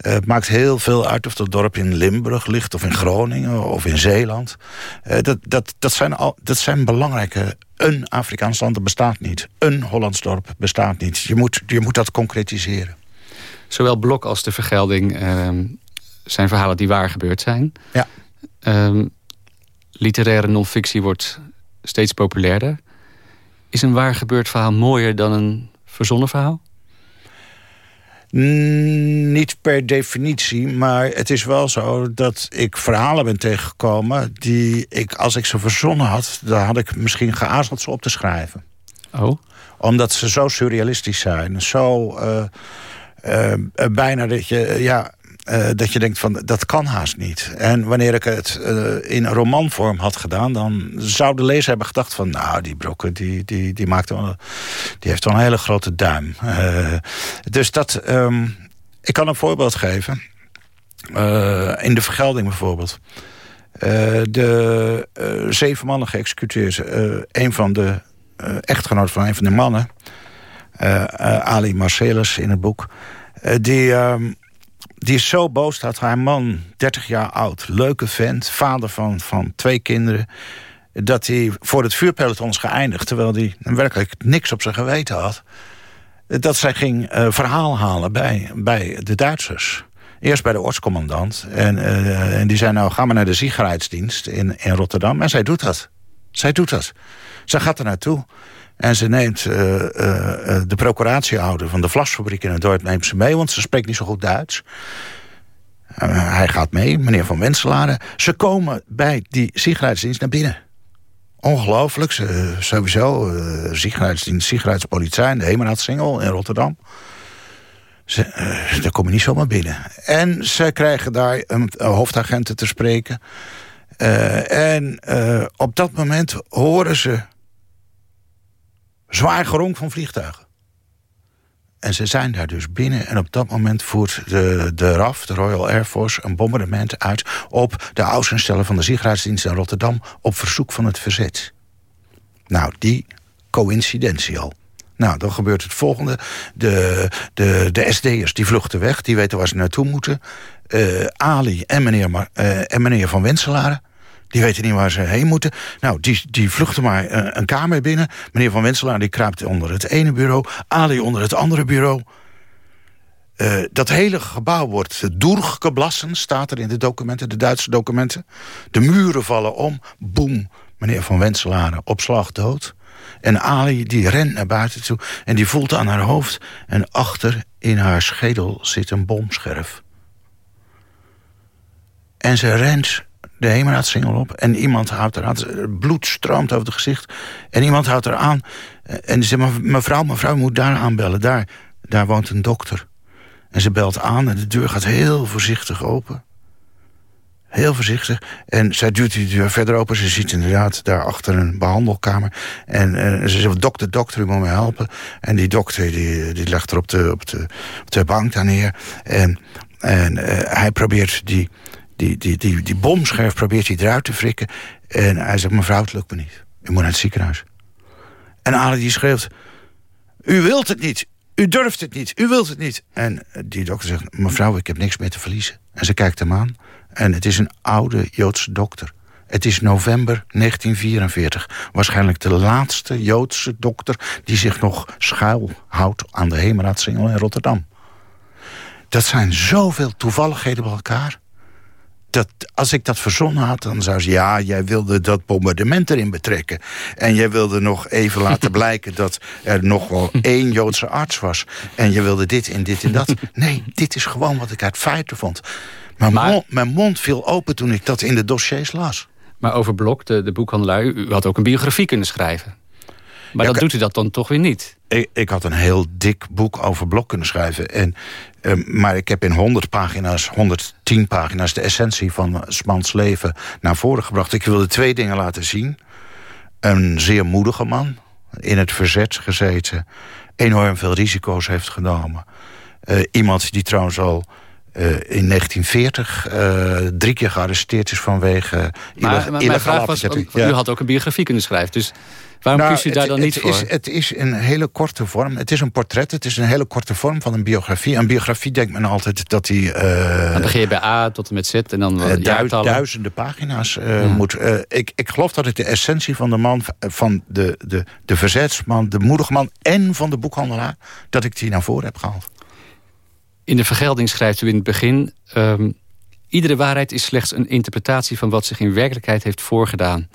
Uh, het maakt heel veel uit of dat dorp in Limburg ligt... of in Groningen of in Zeeland. Uh, dat, dat, dat, zijn al, dat zijn belangrijke... Een Afrikaans land bestaat niet. Een Hollands dorp bestaat niet. Je moet, je moet dat concretiseren. Zowel Blok als de Vergelding uh, zijn verhalen die waar gebeurd zijn. Ja. Um, literaire non-fictie wordt steeds populairder. Is een waar gebeurd verhaal mooier dan een verzonnen verhaal? Niet per definitie, maar het is wel zo dat ik verhalen ben tegengekomen... die ik, als ik ze verzonnen had, dan had ik misschien geaarzeld ze op te schrijven. Oh? Omdat ze zo surrealistisch zijn, zo... Uh, bijna dat je, ja, uh, dat je denkt van dat kan haast niet. En wanneer ik het in romanvorm had gedaan... dan zou de lezer hebben gedacht van... nou, die Brokken die, die, die, maakt wel, die heeft wel een hele grote duim. dus dat... Um, ik kan een voorbeeld geven. in de vergelding bijvoorbeeld. de zeven mannen geëxecuteerd. een van de echtgenoten van een van de mannen... Ali Marcellus in het boek... die, uh, die is zo boos dat haar man, 30 jaar oud, leuke vent... vader van, van twee kinderen... dat hij voor het vuurpeloton is geëindigd... terwijl hij werkelijk niks op zijn geweten had... dat zij ging uh, verhaal halen bij, bij de Duitsers. Eerst bij de ortscommandant. En, uh, en die zei, nou, ga maar naar de ziegerheidsdienst in, in Rotterdam. En zij doet dat. Zij doet dat. Zij gaat er naartoe. En ze neemt uh, uh, de procuratieouder van de vlasfabriek in het dorp neemt ze mee... want ze spreekt niet zo goed Duits. hij gaat mee, meneer Van Wenselaren. Ze komen bij die sigaretsdienst naar binnen. Ongelooflijk, ze, sowieso. Uh, sigaretsdienst, in de Hemeraadsingel in Rotterdam. Ze, uh, daar niet zomaar binnen. En ze krijgen daar een, een hoofdagenten te spreken. En op dat moment horen ze zwaar geronk van vliegtuigen. En ze zijn daar dus binnen. En op dat moment voert de, de RAF, de Royal Air Force... een bombardement uit op de Außenstellen van de Sicherheidsdienst in Rotterdam... op verzoek van het verzet. Nou, die coincidentie al. Nou, dan gebeurt het volgende. De, de, de SD'ers die vluchten weg, die weten waar ze naartoe moeten. Uh, Ali en meneer, uh, en meneer Van Wenselaren die weten niet waar ze heen moeten. Nou, die, die vluchten maar een, een kamer binnen. Meneer Van Wenselaar die kruipt onder het ene bureau. Ali onder het andere bureau. Uh, dat hele gebouw wordt doorgeblassen, staat er in de documenten, de Duitse documenten. De muren vallen om, boem, meneer Van Wenselaar op slag dood. En Ali die rent naar buiten toe en die voelt aan haar hoofd... en achter in haar schedel zit een bomscherf. En ze rent de hemelraadsingel op. En iemand houdt eraan. Bloed stroomt over het gezicht. En iemand houdt er aan. En die zegt, mevrouw, mevrouw, moet daar aanbellen. Daar, daar woont een dokter. En ze belt aan en de deur gaat heel voorzichtig open. Heel voorzichtig. En zij duwt die deur verder open. Ze ziet inderdaad daarachter een behandelkamer. En, en ze zegt, dokter, dokter, u moet me helpen. En die dokter die, die legt er op de, op de, op de bank daar neer. En, en uh, hij probeert die die, die, die, bomscherf probeert hij eruit te frikken. En hij zegt, mevrouw, het lukt me niet. U moet naar het ziekenhuis. En Ali die schreeuwt, u wilt het niet. U durft het niet. U wilt het niet. En die dokter zegt, mevrouw, ik heb niks meer te verliezen. En ze kijkt hem aan. En het is een oude Joodse dokter. Het is november 1944. Waarschijnlijk de laatste Joodse dokter... die zich nog schuil houdt aan de Hemeraadsingel in Rotterdam. Dat zijn zoveel toevalligheden bij elkaar dat, als ik dat verzonnen had, dan zou ze... ja, jij wilde dat bombardement erin betrekken. En jij wilde nog even laten blijken... dat er nog wel één Joodse arts was. En je wilde dit en dit en dat. Nee, dit is gewoon wat ik uit feiten vond. Mijn, maar, mond, mijn mond viel open toen ik dat in de dossiers las. Maar over Blok, de, de boekhandelaar... u had ook een biografie kunnen schrijven. Maar dan doet u dat dan toch weer niet? Ik, ik, had een heel dik boek over Blok kunnen schrijven. En, uh, maar ik heb in 100 pagina's, 110 pagina's... de essentie van Smans leven naar voren gebracht. Ik wilde twee dingen laten zien. Een zeer moedige man, in het verzet gezeten... enorm veel risico's heeft genomen. Uh, iemand die trouwens al... Uh, in 1940 uh, drie keer gearresteerd is vanwege maar, maar mijn vraag was, ja. u had ook een biografie kunnen schrijven. Dus Waarom nou, kies je daar dan niet het voor? Is, het is een hele korte vorm. Het is een portret. Het is een hele korte vorm van een biografie. Een biografie denkt men altijd dat die... Uh, dan begin je bij A tot en met Z en dan uh, duizenden pagina's uh, ja. moet. ik, ik geloof dat het de essentie van de man, van de, de, de verzetsman, de moedige man en van de boekhandelaar, dat ik die naar voren heb gehaald. In de vergelding schrijft u in het begin... Um, iedere waarheid is slechts een interpretatie van wat zich in werkelijkheid heeft voorgedaan.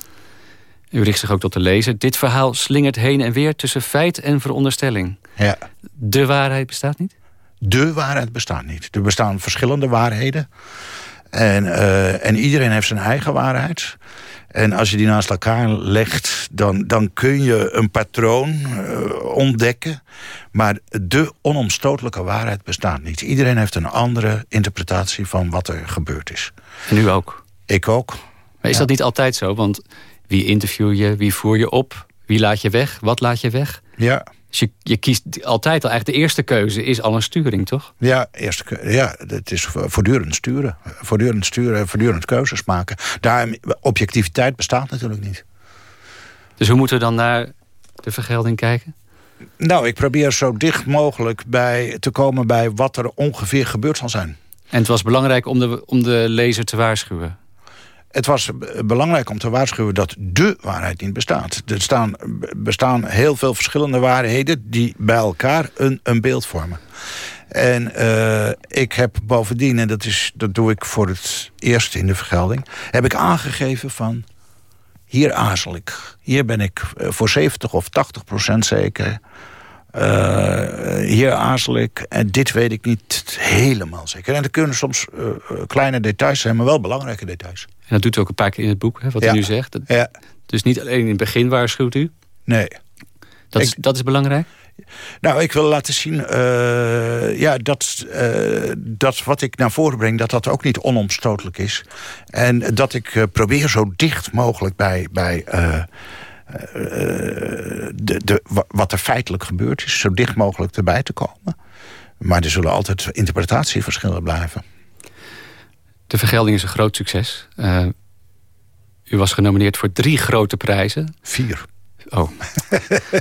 U richt zich ook tot de lezer. Dit verhaal slingert heen en weer tussen feit en veronderstelling. Ja. De waarheid bestaat niet? De waarheid bestaat niet. Er bestaan verschillende waarheden. En, uh, en iedereen heeft zijn eigen waarheid. En als je die naast elkaar legt, dan, dan kun je een patroon uh, ontdekken. Maar de onomstotelijke waarheid bestaat niet. Iedereen heeft een andere interpretatie van wat er gebeurd is. En u ook? Ik ook. Maar is ja. dat niet altijd zo? Want wie interview je? Wie voer je op? Wie laat je weg? Wat laat je weg? Ja. Dus je, je kiest altijd al, eigenlijk de eerste keuze is al een sturing, toch? Ja, eerste, ja het is voortdurend sturen. Voortdurend sturen, voortdurend keuzes maken. Daar, objectiviteit bestaat natuurlijk niet. Dus hoe moeten we dan naar de vergelding kijken? Nou, ik probeer zo dicht mogelijk bij te komen bij wat er ongeveer gebeurd zal zijn. En het was belangrijk om de, om de lezer te waarschuwen? Het was belangrijk om te waarschuwen dat de waarheid niet bestaat. Er staan, bestaan heel veel verschillende waarheden... die bij elkaar een, een beeld vormen. En uh, ik heb bovendien, en dat, is, dat doe ik voor het eerst in de vergelding... heb ik aangegeven van... hier aarzel ik. Hier ben ik voor 70 of 80 procent zeker. Hier aarzel ik. En dit weet ik niet helemaal zeker. En er kunnen soms kleine details zijn, maar wel belangrijke details. En dat doet u ook een paar keer in het boek, hè, wat u nu zegt. ja. Dus niet alleen in het begin waarschuwt u? Nee. Dat, is, dat is belangrijk? Nou, ik wil laten zien uh, ja, dat, uh, dat wat ik naar voren breng... dat dat ook niet onomstotelijk is. En dat ik uh, probeer zo dicht mogelijk bij... bij de, de, wat er feitelijk gebeurd is... zo dicht mogelijk erbij te komen. Maar er zullen altijd interpretatieverschillen blijven. De vergelding is een groot succes. u was genomineerd voor drie grote prijzen. Vier. Oh.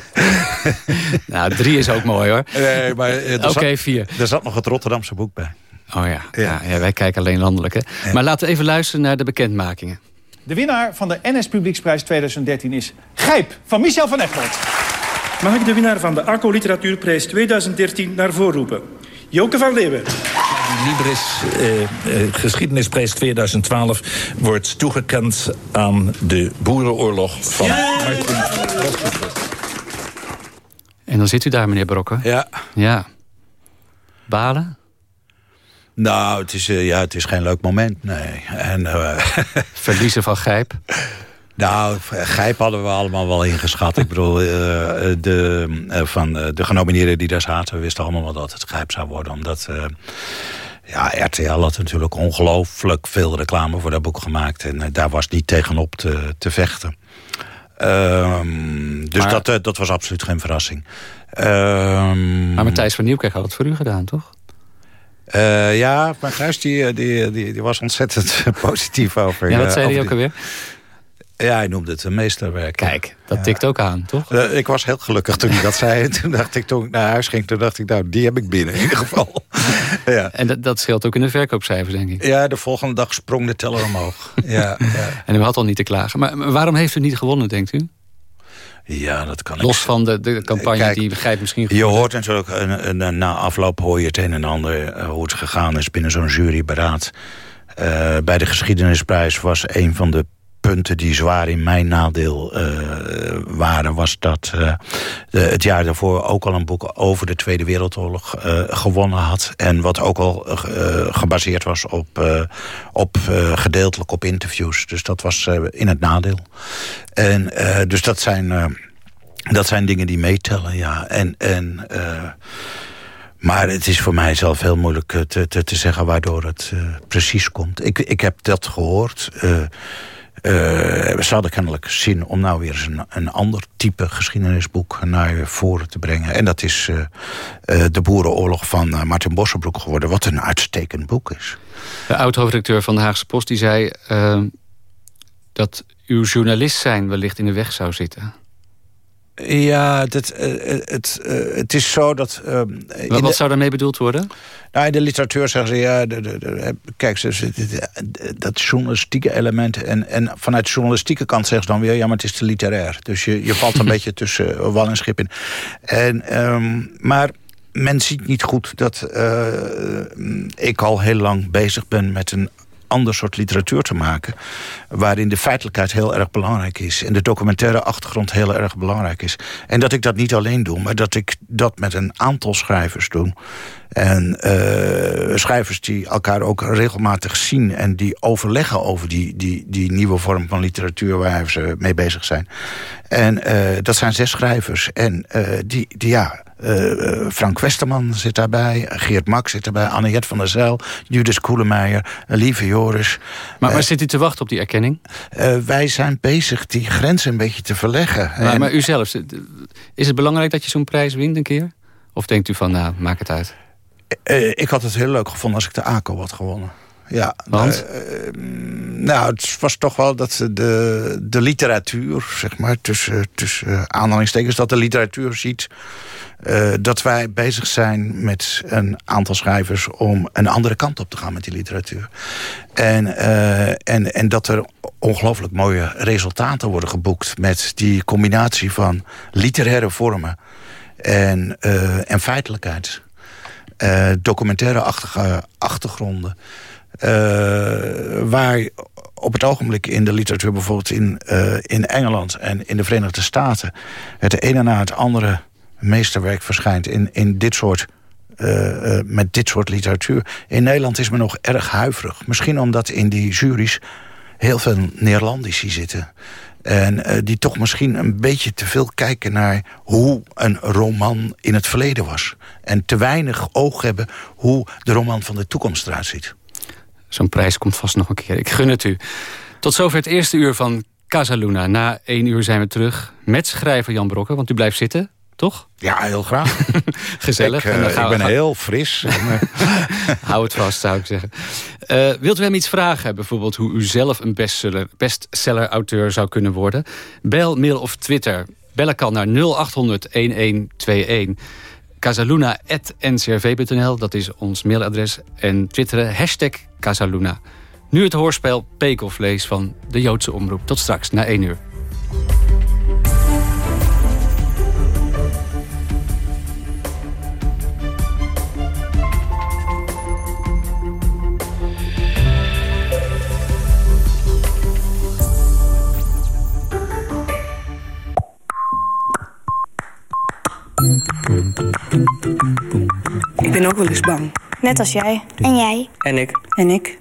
nou, drie is ook mooi hoor. Nee, maar... Eh, Oké, vier. Er zat nog het Rotterdamse boek bij. Oh ja, ja. ja, wij kijken alleen landelijk. Hè? Maar laten we even luisteren naar de bekendmakingen. De winnaar van de NS Publieksprijs 2013 is Gijp van Michel van Egmond. Mag ik de winnaar van de ACO Literatuurprijs 2013 naar voren roepen? Joke van Leeuwen. Libris eh, eh, Geschiedenisprijs 2012 wordt toegekend aan de boerenoorlog van Martin En dan zit u daar, meneer Brokken. Ja. Ja. Balen? Nou, het is, uh, ja, het is geen leuk moment, nee. En, uh, Verliezen van Gijp? Nou, Gijp hadden we allemaal wel ingeschat. Ik bedoel, uh, de, van de genomineerden die daar zaten... we wisten allemaal wel dat het Gijp zou worden. Omdat ja, RTL had natuurlijk ongelooflijk veel reclame voor dat boek gemaakt. En eh, daar was niet tegenop te, te vechten. Ehm, dus dat, uh, dat was absoluut geen verrassing. Um, maar Matthijs van Nieuwkerk had het voor u gedaan, toch? Uh, ja, Matthijs die, die, die, die, was ontzettend positief over... Ja, wat zei hij ook alweer? Ja, hij noemde het een meesterwerk. Kijk, dat tikt ook aan, toch? Uh, ik was heel gelukkig toen hij dat zei. En toen dacht ik, toen ik naar huis ging, toen dacht ik, nou, die heb ik binnen in ieder geval. ja. En dat, dat scheelt ook in de verkoopcijfers, denk ik. Ja, de volgende dag sprong de teller omhoog. ja, ja. En u had al niet te klagen. Maar, waarom heeft u niet gewonnen, denkt u? Ja, dat kan Los van de, de campagne Kijk, die begrijpt misschien... Je hoort natuurlijk, een, een, na afloop hoor je het een en ander... Uh, hoe het gegaan is binnen zo'n juryberaad. Uh, bij de geschiedenisprijs was een van de punten die zwaar in mijn nadeel uh, waren... was dat de, het jaar daarvoor ook al een boek over de Tweede Wereldoorlog uh, gewonnen had. En wat ook al gebaseerd was op, op gedeeltelijk op interviews. Dus dat was in het nadeel. En dus dat zijn, dat zijn dingen die meetellen, ja. En... en maar het is voor mij zelf heel moeilijk te, te, te zeggen waardoor het precies komt. Ik, ik heb dat gehoord... we zouden kennelijk zin om nou weer eens een, een ander type geschiedenisboek naar voren te brengen. En dat is uh, uh, De Boerenoorlog van Martin Bossenbroek geworden. Wat een uitstekend boek is. De oud-hoofdredacteur van de Haagse Post die zei dat uw journalist zijn wellicht in de weg zou zitten. Ja, het, het, het is zo dat... Uh, wat, wat zou daarmee bedoeld worden? Nou, in de literatuur zeggen ze, ja, de, de, kijk, ze, dat journalistieke element... En, en vanuit de journalistieke kant zeggen ze dan weer... ja, maar het is te literair. Dus je, je valt een beetje tussen wal en schip in. En, um, maar men ziet niet goed dat uh, ik al heel lang bezig ben met een ander soort literatuur te maken... waarin de feitelijkheid heel erg belangrijk is... en de documentaire achtergrond heel erg belangrijk is. En dat ik dat niet alleen doe, maar dat ik dat met een aantal schrijvers doe... En uh, schrijvers die elkaar ook regelmatig zien... en die overleggen over die, die, die nieuwe vorm van literatuur... waar ze mee bezig zijn. En uh, dat zijn zes schrijvers. En uh, die, die, ja, uh, Frank Westerman zit daarbij, Geert Mak zit daarbij... Anniette van der Zijl, Judith Koelemeijer, Lieve Joris. Maar waar zit u te wachten op die erkenning? wij zijn bezig die grenzen een beetje te verleggen. Maar, en... maar u zelf, is het belangrijk dat je zo'n prijs wint een keer? Of denkt u van, nou, maak het uit? Ik had het heel leuk gevonden als ik de ACO had gewonnen. Ja, Want? Uh, nou, het was toch wel dat de, de literatuur, zeg maar, tussen, tussen aanhalingstekens, dat de literatuur ziet uh, dat wij bezig zijn met een aantal schrijvers om een andere kant op te gaan met die literatuur. En, uh, en, en dat er ongelooflijk mooie resultaten worden geboekt met die combinatie van literaire vormen en, uh, en feitelijkheid documentaire-achtige achtergronden... waar op het ogenblik in de literatuur, bijvoorbeeld in, in Engeland en in de Verenigde Staten... het ene na het andere meesterwerk verschijnt in, in dit soort uh, met dit soort literatuur. In Nederland is men nog erg huiverig. Misschien omdat in die juries heel veel Neerlandici zitten. En die toch misschien een beetje te veel kijken naar hoe een roman in het verleden was. En te weinig oog hebben hoe de roman van de toekomst eruit ziet. Zo'n prijs komt vast nog een keer. Ik gun het u. Tot zover het eerste uur van Casaluna. Na één uur zijn we terug met schrijver Jan Brokken. Want u blijft zitten toch? Ja, heel graag. Gezellig. Ik, uh, ik ben heel fris. Hou het vast, zou ik zeggen. Uh, wilt u hem iets vragen? Bijvoorbeeld hoe u zelf een bestseller-auteur zou kunnen worden? Bel, mail of Twitter. Bellen kan naar 0800-1121. Casaluna.ncrv.nl, dat is ons mailadres. En twitteren hashtag Casaluna. Nu het hoorspel Pekelvlees van de Joodse Omroep. Tot straks, na 1 uur. Ik ben ook wel eens bang. Net als jij. En jij. En ik. En ik.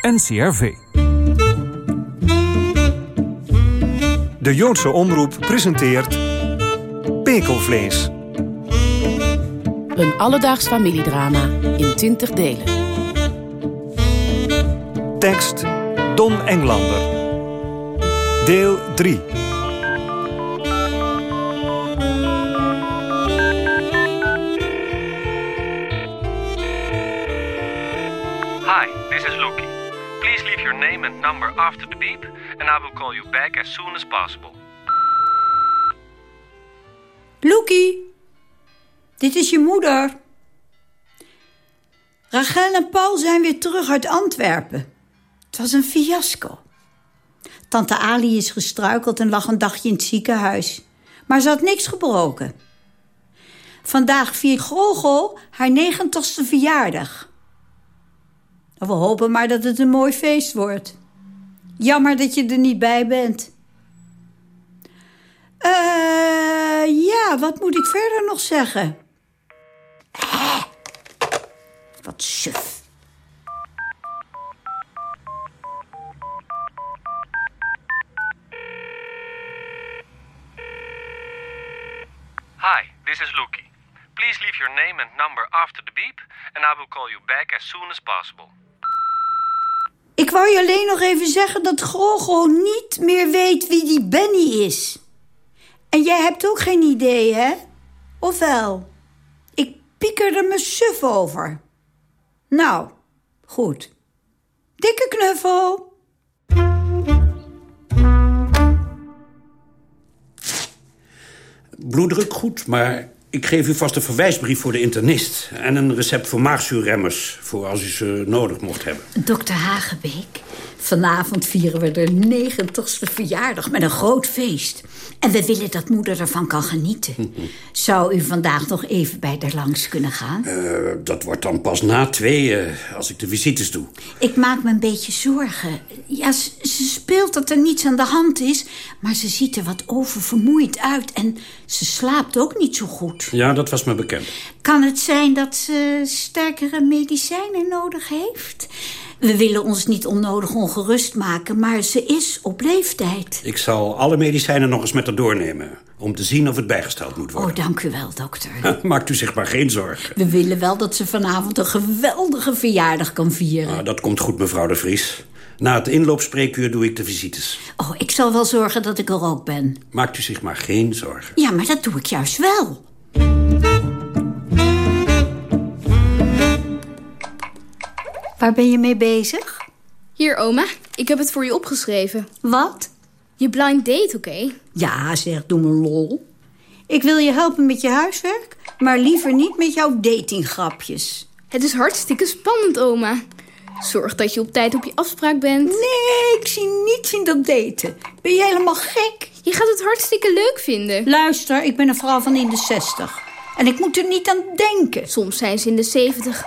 NCRV. De Joodse Omroep presenteert Pekelvlees. Een alledaags familiedrama in 20 delen. Tekst Don Englander. Deel 3. And number after the beep, and I will call you back as soon as possible. Loekie, dit is je moeder. Rachel en Paul zijn weer terug uit Antwerpen. Het was een fiasco. Tante Ali is gestruikeld en lag een dagje in het ziekenhuis. Maar ze had niks gebroken. Vandaag viert Grogo haar negentigste verjaardag. We hopen maar dat het een mooi feest wordt. Jammer dat je er niet bij bent. Eh, ja, wat moet ik verder nog zeggen? Wat suf. Hi, this is Loki. Please leave your name and number after the beep, and I will call you back as soon as possible. Ik wou je alleen nog even zeggen dat Grogo niet meer weet wie die Benny is. En jij hebt ook geen idee, hè? Of wel? Ik pieker er me suf over. Nou, goed. Dikke knuffel. Bloeddruk goed, maar ik geef u vast een verwijsbrief voor de internist... en een recept voor maagzuurremmers, voor als u ze nodig mocht hebben. Dokter Hagebeek, vanavond vieren we de negentigste verjaardag met een groot feest. En we willen dat moeder ervan kan genieten. Zou u vandaag nog even bij haar langs kunnen gaan? Uh, dat wordt dan pas na tweeën, als ik de visites doe. Ik maak me een beetje zorgen. Ja, ze, ze speelt dat er niets aan de hand is... maar ze ziet er wat oververmoeid uit... en ze slaapt ook niet zo goed. Ja, dat was me bekend. Kan het zijn dat ze sterkere medicijnen nodig heeft? We willen ons niet onnodig ongerust maken, maar ze is op leeftijd. Ik zal alle medicijnen nog eens met haar doornemen... om te zien of het bijgesteld moet worden. Oh, dank u wel, dokter. Maakt u zich maar geen zorgen. We willen wel dat ze vanavond een geweldige verjaardag kan vieren. Ah, dat komt goed, mevrouw de Vries. Na het inloopspreekuur doe ik de visites. Oh, ik zal wel zorgen dat ik er ook ben. Maakt u zich maar geen zorgen. Ja, maar dat doe ik juist wel. Waar ben je mee bezig? Hier, oma. Ik heb het voor je opgeschreven. Wat? Je blind date, oké? Okay? Ja, zeg, doe me lol. Ik wil je helpen met je huiswerk, maar liever niet met jouw datinggrapjes. Het is hartstikke spannend, oma. Zorg dat je op tijd op je afspraak bent. Nee, ik zie niets in dat daten. Ben je helemaal gek? Je gaat het hartstikke leuk vinden. Luister, ik ben een vrouw van in de zestig. En ik moet er niet aan denken. Soms zijn ze in de zeventig.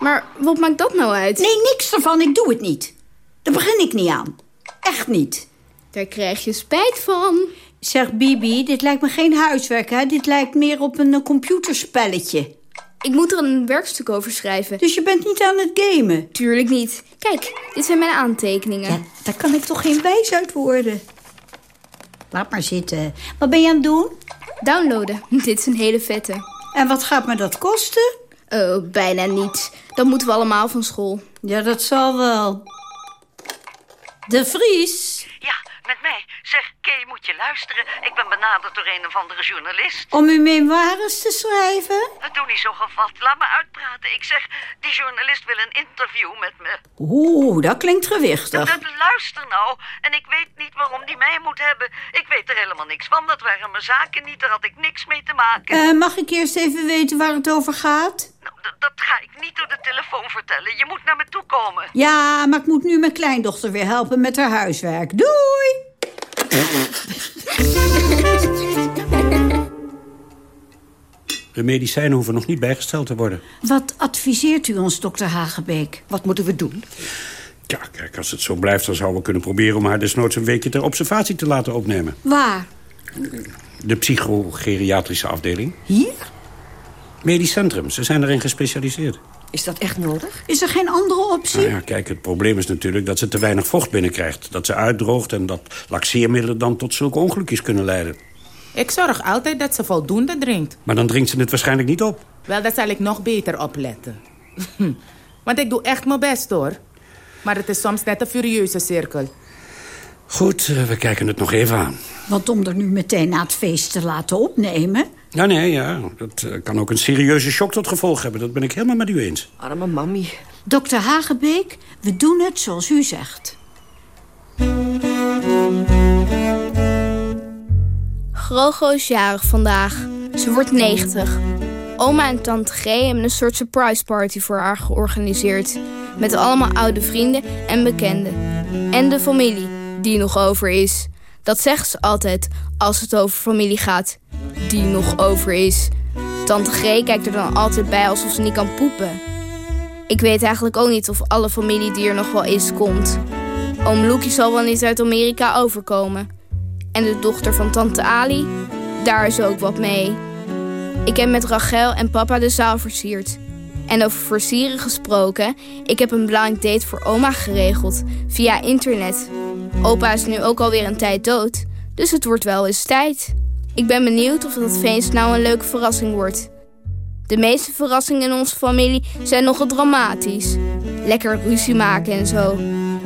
Maar wat maakt dat nou uit? Nee, niks ervan. Ik doe het niet. Daar begin ik niet aan. Echt niet. Daar krijg je spijt van. Zeg, Bibi, dit lijkt me geen huiswerk, hè? Dit lijkt meer op een eh, computerspelletje. Ik moet er een werkstuk over schrijven. Dus je bent niet aan het gamen? Tuurlijk niet. Kijk, dit zijn mijn aantekeningen. Ja, daar kan ik toch geen wijs uit worden? Laat maar zitten. Wat ben je aan het doen? Downloaden. Dit is een hele vette. En wat gaat me dat kosten? Oh, bijna niets. Dan moeten we allemaal van school. Ja, dat zal wel. De Vries. Ja, met mij. Zeg, Kay, moet je luisteren. Ik ben benaderd door een of andere journalist. Om uw memoires te schrijven? Doe niet zo gevat. Laat me uitpraten. Ik zeg, die journalist wil een interview met me. Oeh, dat klinkt gewichtig. Dat, luister nou. En ik weet niet waarom die mij moet hebben. Ik weet er helemaal niks van. Dat waren mijn zaken niet. Daar had ik niks mee te maken. Uh, mag ik eerst even weten waar het over gaat? Nou, dat ga ik niet door de telefoon vertellen. Je moet naar me toe komen. Ja, maar ik moet nu mijn kleindochter weer helpen met haar huiswerk. Doei! De medicijnen hoeven nog niet bijgesteld te worden. Wat adviseert u ons, dokter Hagebeek? Wat moeten we doen? Ja, kijk, als het zo blijft, dan zouden we kunnen proberen... om haar desnoods een weekje ter observatie te laten opnemen. Waar? De psychogeriatrische afdeling. Hier? Medisch centrum. Ze zijn erin gespecialiseerd. Is dat echt nodig? Is er geen andere optie? Nou ja, kijk, het probleem is natuurlijk dat ze te weinig vocht binnenkrijgt. Dat ze uitdroogt en dat laxeermiddelen dan tot zulke ongelukjes kunnen leiden. Ik zorg altijd dat ze voldoende drinkt. Maar dan drinkt ze het waarschijnlijk niet op. Wel, daar zal ik nog beter opletten. Want ik doe echt mijn best, hoor. Maar het is soms net een furieuze cirkel. Goed, uh, we kijken het nog even aan. Want om er nu meteen na het feest te laten opnemen... Ja, nee, ja. Dat uh, kan ook een serieuze shock tot gevolg hebben. Dat ben ik helemaal met u eens. Arme mammy. Dokter Hagebeek, we doen het zoals u zegt. Grogo is jarig vandaag. Ze wordt 90. Oma en tante G hebben een soort surprise party voor haar georganiseerd. Met allemaal oude vrienden en bekenden. En de familie, die nog over is. Dat zegt ze altijd als het over familie gaat. Die nog over is. Tante G kijkt er dan altijd bij alsof ze niet kan poepen. Ik weet eigenlijk ook niet of alle familie die er nog wel is komt. Oom Loekie zal wel niet uit Amerika overkomen. En de dochter van tante Ali, daar is ook wat mee. Ik heb met Rachel en papa de zaal versierd. En over versieren gesproken, ik heb een blind date voor oma geregeld, via internet. Opa is nu ook alweer een tijd dood, dus het wordt wel eens tijd. Ik ben benieuwd of dat feest nou een leuke verrassing wordt. De meeste verrassingen in onze familie zijn nogal dramatisch. Lekker ruzie maken en zo.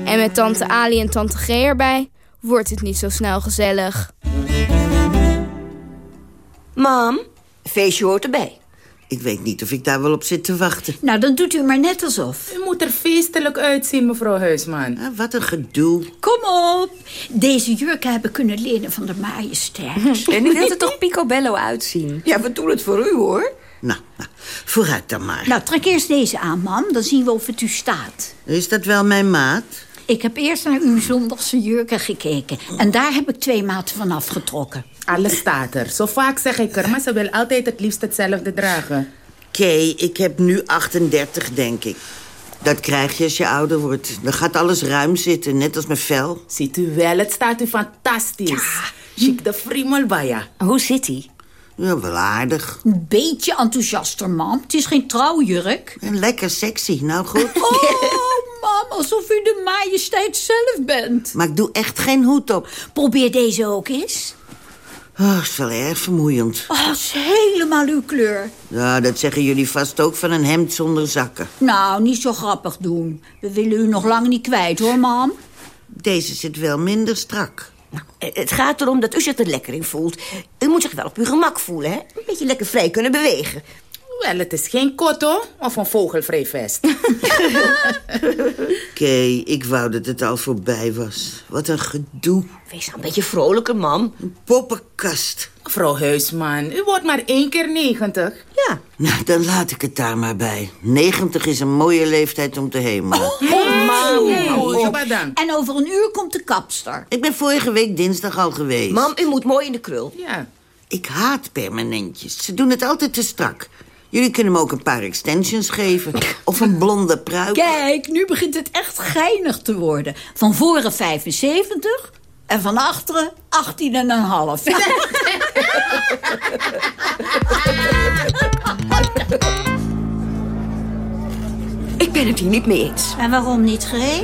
En met tante Ali en tante G erbij wordt het niet zo snel gezellig. Mam, feestje hoort erbij. Ik weet niet of ik daar wel op zit te wachten. Nou, dan doet u maar net alsof. U moet er feestelijk uitzien, mevrouw Huisman. Ah, wat een gedoe. Kom op. Deze jurken hebben kunnen lenen van de majesteit. En u wilt er toch picobello uitzien? Ja, we doen het voor u, hoor. Nou, nou, vooruit dan maar. Nou, trek eerst deze aan, mam. Dan zien we of het u staat. Is dat wel mijn maat? Ik heb eerst naar uw zondagse jurken gekeken. En daar heb ik twee maten van afgetrokken. Alles staat er. Zo vaak zeg ik er, maar ze wil altijd het liefst hetzelfde dragen. Kay, ik heb nu 38, denk ik. Dat krijg je als je ouder wordt. Dan gaat alles ruim zitten, net als mijn vel. Ziet u wel, het staat u fantastisch. Ja. Chic de frimelbaya. Hoe zit hij? Ja, wel aardig. Een beetje enthousiaster, mam. Het is geen trouwjurk. En lekker sexy, nou goed. Oh, mam, alsof u de majesteit zelf bent. Maar ik doe echt geen hoed op. Probeer deze ook eens. Oh, is wel erg vermoeiend. Oh, het is helemaal uw kleur. Ja, dat zeggen jullie vast ook van een hemd zonder zakken. Nou, niet zo grappig doen. We willen u nog lang niet kwijt, hoor, mam. Deze zit wel minder strak. Nou, het gaat erom dat u zich er lekker in voelt. U moet zich wel op uw gemak voelen, hè? Een beetje lekker vrij kunnen bewegen. Wel, het is geen kotto of een vogelvrij vest. Kay, ik wou dat het al voorbij was. Wat een gedoe. Wees nou een beetje vrolijker, mam. Een poppenkast. Mevrouw Huisman, u wordt maar één keer negentig. Ja. Nou, dan laat ik het daar maar bij. 90 is een mooie leeftijd om te hemelen. Oh, oh mam. Oh, oh. En over een uur komt de kapster. Ik ben vorige week dinsdag al geweest. Mam, u moet mooi in de krul. Ja. Ik haat permanentjes. Ze doen het altijd te strak. Jullie kunnen hem ook een paar extensions geven. Of een blonde pruik. Kijk, nu begint het echt geinig te worden. Van voren 75 en van achteren 18 en een half. Ik ben het hier niet mee eens. En waarom niet, Gree?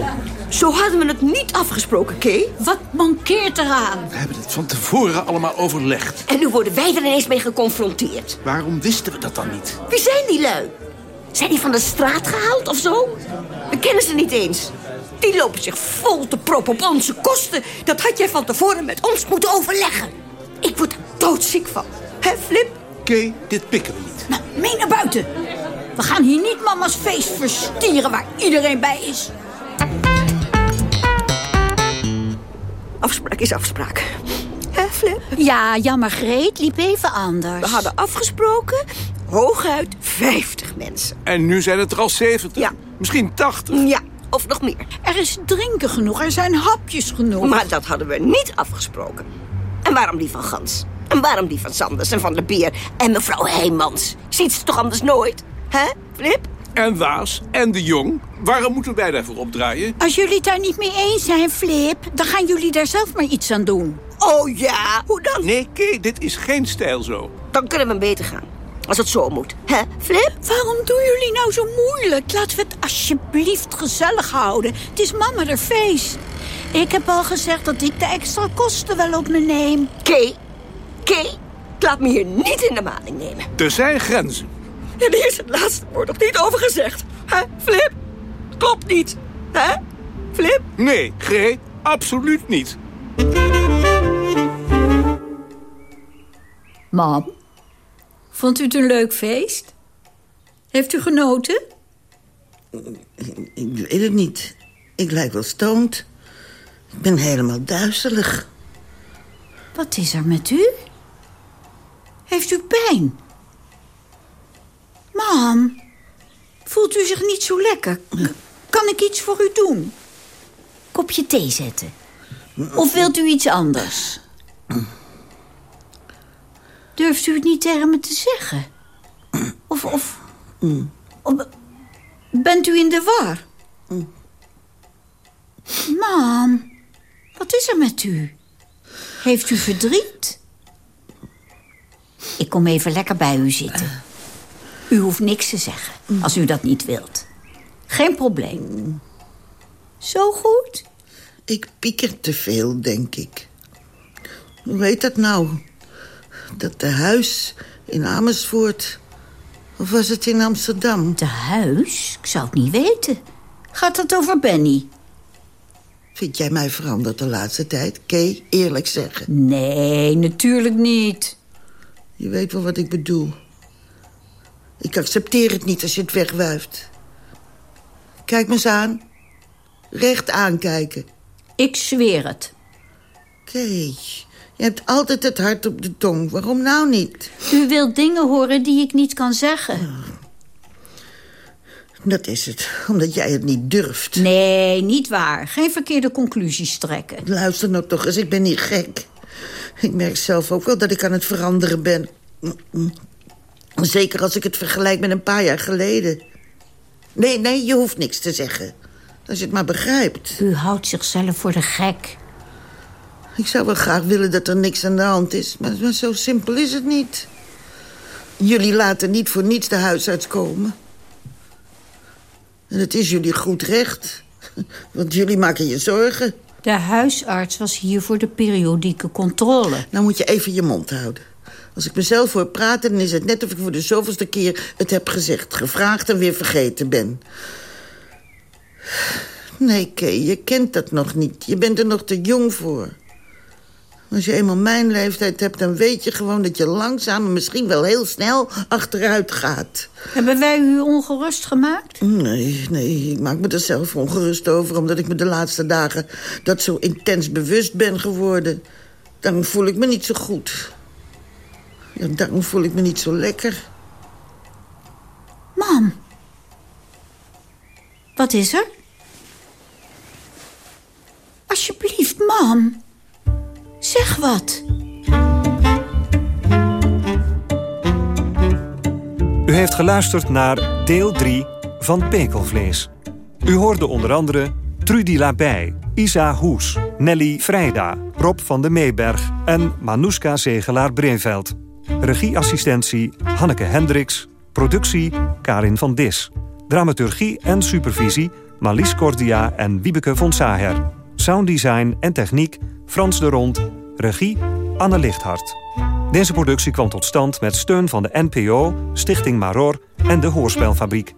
Zo hadden we het niet afgesproken, Kay. Wat mankeert eraan? We hebben het van tevoren allemaal overlegd. En nu worden wij er ineens mee geconfronteerd. Waarom wisten we dat dan niet? Wie zijn die lui? Zijn die van de straat gehaald of zo? We kennen ze niet eens. Die lopen zich vol te proppen op onze kosten. Dat had jij van tevoren met ons moeten overleggen. Ik word er doodziek van. Hè, Flip? Kay, dit pikken we niet. Nou, mee naar buiten. We gaan hier niet mama's feest verstieren waar iedereen bij is. Afspraak is afspraak. Hè, Flip? Ja, jammer Greet, liep even anders. We hadden afgesproken hooguit 50 mensen. En nu zijn het er al 70. Ja. Misschien 80. Ja, of nog meer. Er is drinken genoeg, er zijn hapjes genoeg. Maar dat hadden we niet afgesproken. En waarom die van Gans? En waarom die van Sanders en van de Beer en mevrouw Heijmans? Ziet ze toch anders nooit? Hè, Flip? En Waas en de Jong. Waarom moeten wij daarvoor opdraaien? Als jullie het daar niet mee eens zijn, Flip, dan gaan jullie daar zelf maar iets aan doen. Oh ja, hoe dan? Nee, Kay, dit is geen stijl zo. Dan kunnen we beter gaan. Als het zo moet. Hè, Flip? Waarom doen jullie nou zo moeilijk? Laten we het alsjeblieft gezellig houden. Het is mama er feest. Ik heb al gezegd dat ik de extra kosten wel op me neem. Kay, Kay, laat me hier niet in de maling nemen. Er zijn grenzen. En hier is het laatste woord nog niet over gezegd. Hè, Flip? Klopt niet. Hè, Flip? Nee, G, absoluut niet. Mam, vond u het een leuk feest? Heeft u genoten? Ik weet het niet. Ik lijk wel stoned. Ik ben helemaal duizelig. Wat is er met u? Heeft u pijn? Mam, voelt u zich niet zo lekker? Kan ik iets voor u doen? Kopje thee zetten? Of wilt u iets anders? Durft u het niet tegen me te zeggen? Of, of, of bent u in de war? Mam, wat is er met u? Heeft u verdriet? Ik kom even lekker bij u zitten. U hoeft niks te zeggen, als u dat niet wilt. Geen probleem. Zo goed? Ik pieker te veel, denk ik. Hoe heet dat nou? Dat de huis in Amersfoort... Of was het in Amsterdam? De huis? Ik zou het niet weten. Gaat het over Benny? Vind jij mij veranderd de laatste tijd? Kay, eerlijk zeggen. Nee, natuurlijk niet. Je weet wel wat ik bedoel. Ik accepteer het niet als je het wegwuift. Kijk me eens aan. Recht aankijken. Ik zweer het. Kay, je hebt altijd het hart op de tong. Waarom nou niet? U wilt dingen horen die ik niet kan zeggen. Dat is het, omdat jij het niet durft. Nee, niet waar. Geen verkeerde conclusies trekken. Luister nou toch eens, ik ben niet gek. Ik merk zelf ook wel dat ik aan het veranderen ben. Zeker als ik het vergelijk met een paar jaar geleden. Nee, nee, je hoeft niks te zeggen. Als je het maar begrijpt. U houdt zichzelf voor de gek. Ik zou wel graag willen dat er niks aan de hand is. Maar, maar zo simpel is het niet. Jullie laten niet voor niets de huisarts komen. En het is jullie goed recht. Want jullie maken je zorgen. De huisarts was hier voor de periodieke controle. Nou moet je even je mond houden. Als ik mezelf hoor praten, dan is het net of ik voor de zoveelste keer het heb gezegd, gevraagd en weer vergeten ben. Nee, Kay, je kent dat nog niet. Je bent er nog te jong voor. Als je eenmaal mijn leeftijd hebt, dan weet je gewoon dat je langzaam en misschien wel heel snel achteruit gaat. Hebben wij u ongerust gemaakt? Nee, nee, ik maak me er zelf ongerust over... omdat ik me de laatste dagen dat zo intens bewust ben geworden. Daarom voel ik me niet zo goed. Ja, daarom voel ik me niet zo lekker. Mam. Wat is er? Alsjeblieft, mam. Zeg wat. U heeft geluisterd naar deel 3 van Pekelvlees. U hoorde onder andere Trudy Labij, Isa Hoes, Nelly Vrijda, Rob van de Meeberg en Manouska Zegelaar-Breveld. Regieassistentie Hanneke Hendricks. Productie Karin van Dis. Dramaturgie en supervisie Marlies Cordia en Wiebeke von Saher. Sounddesign en techniek Frans de Rond. Regie Anne Lichthart. Deze productie kwam tot stand met steun van de NPO, Stichting Maror en de Hoorspelfabriek.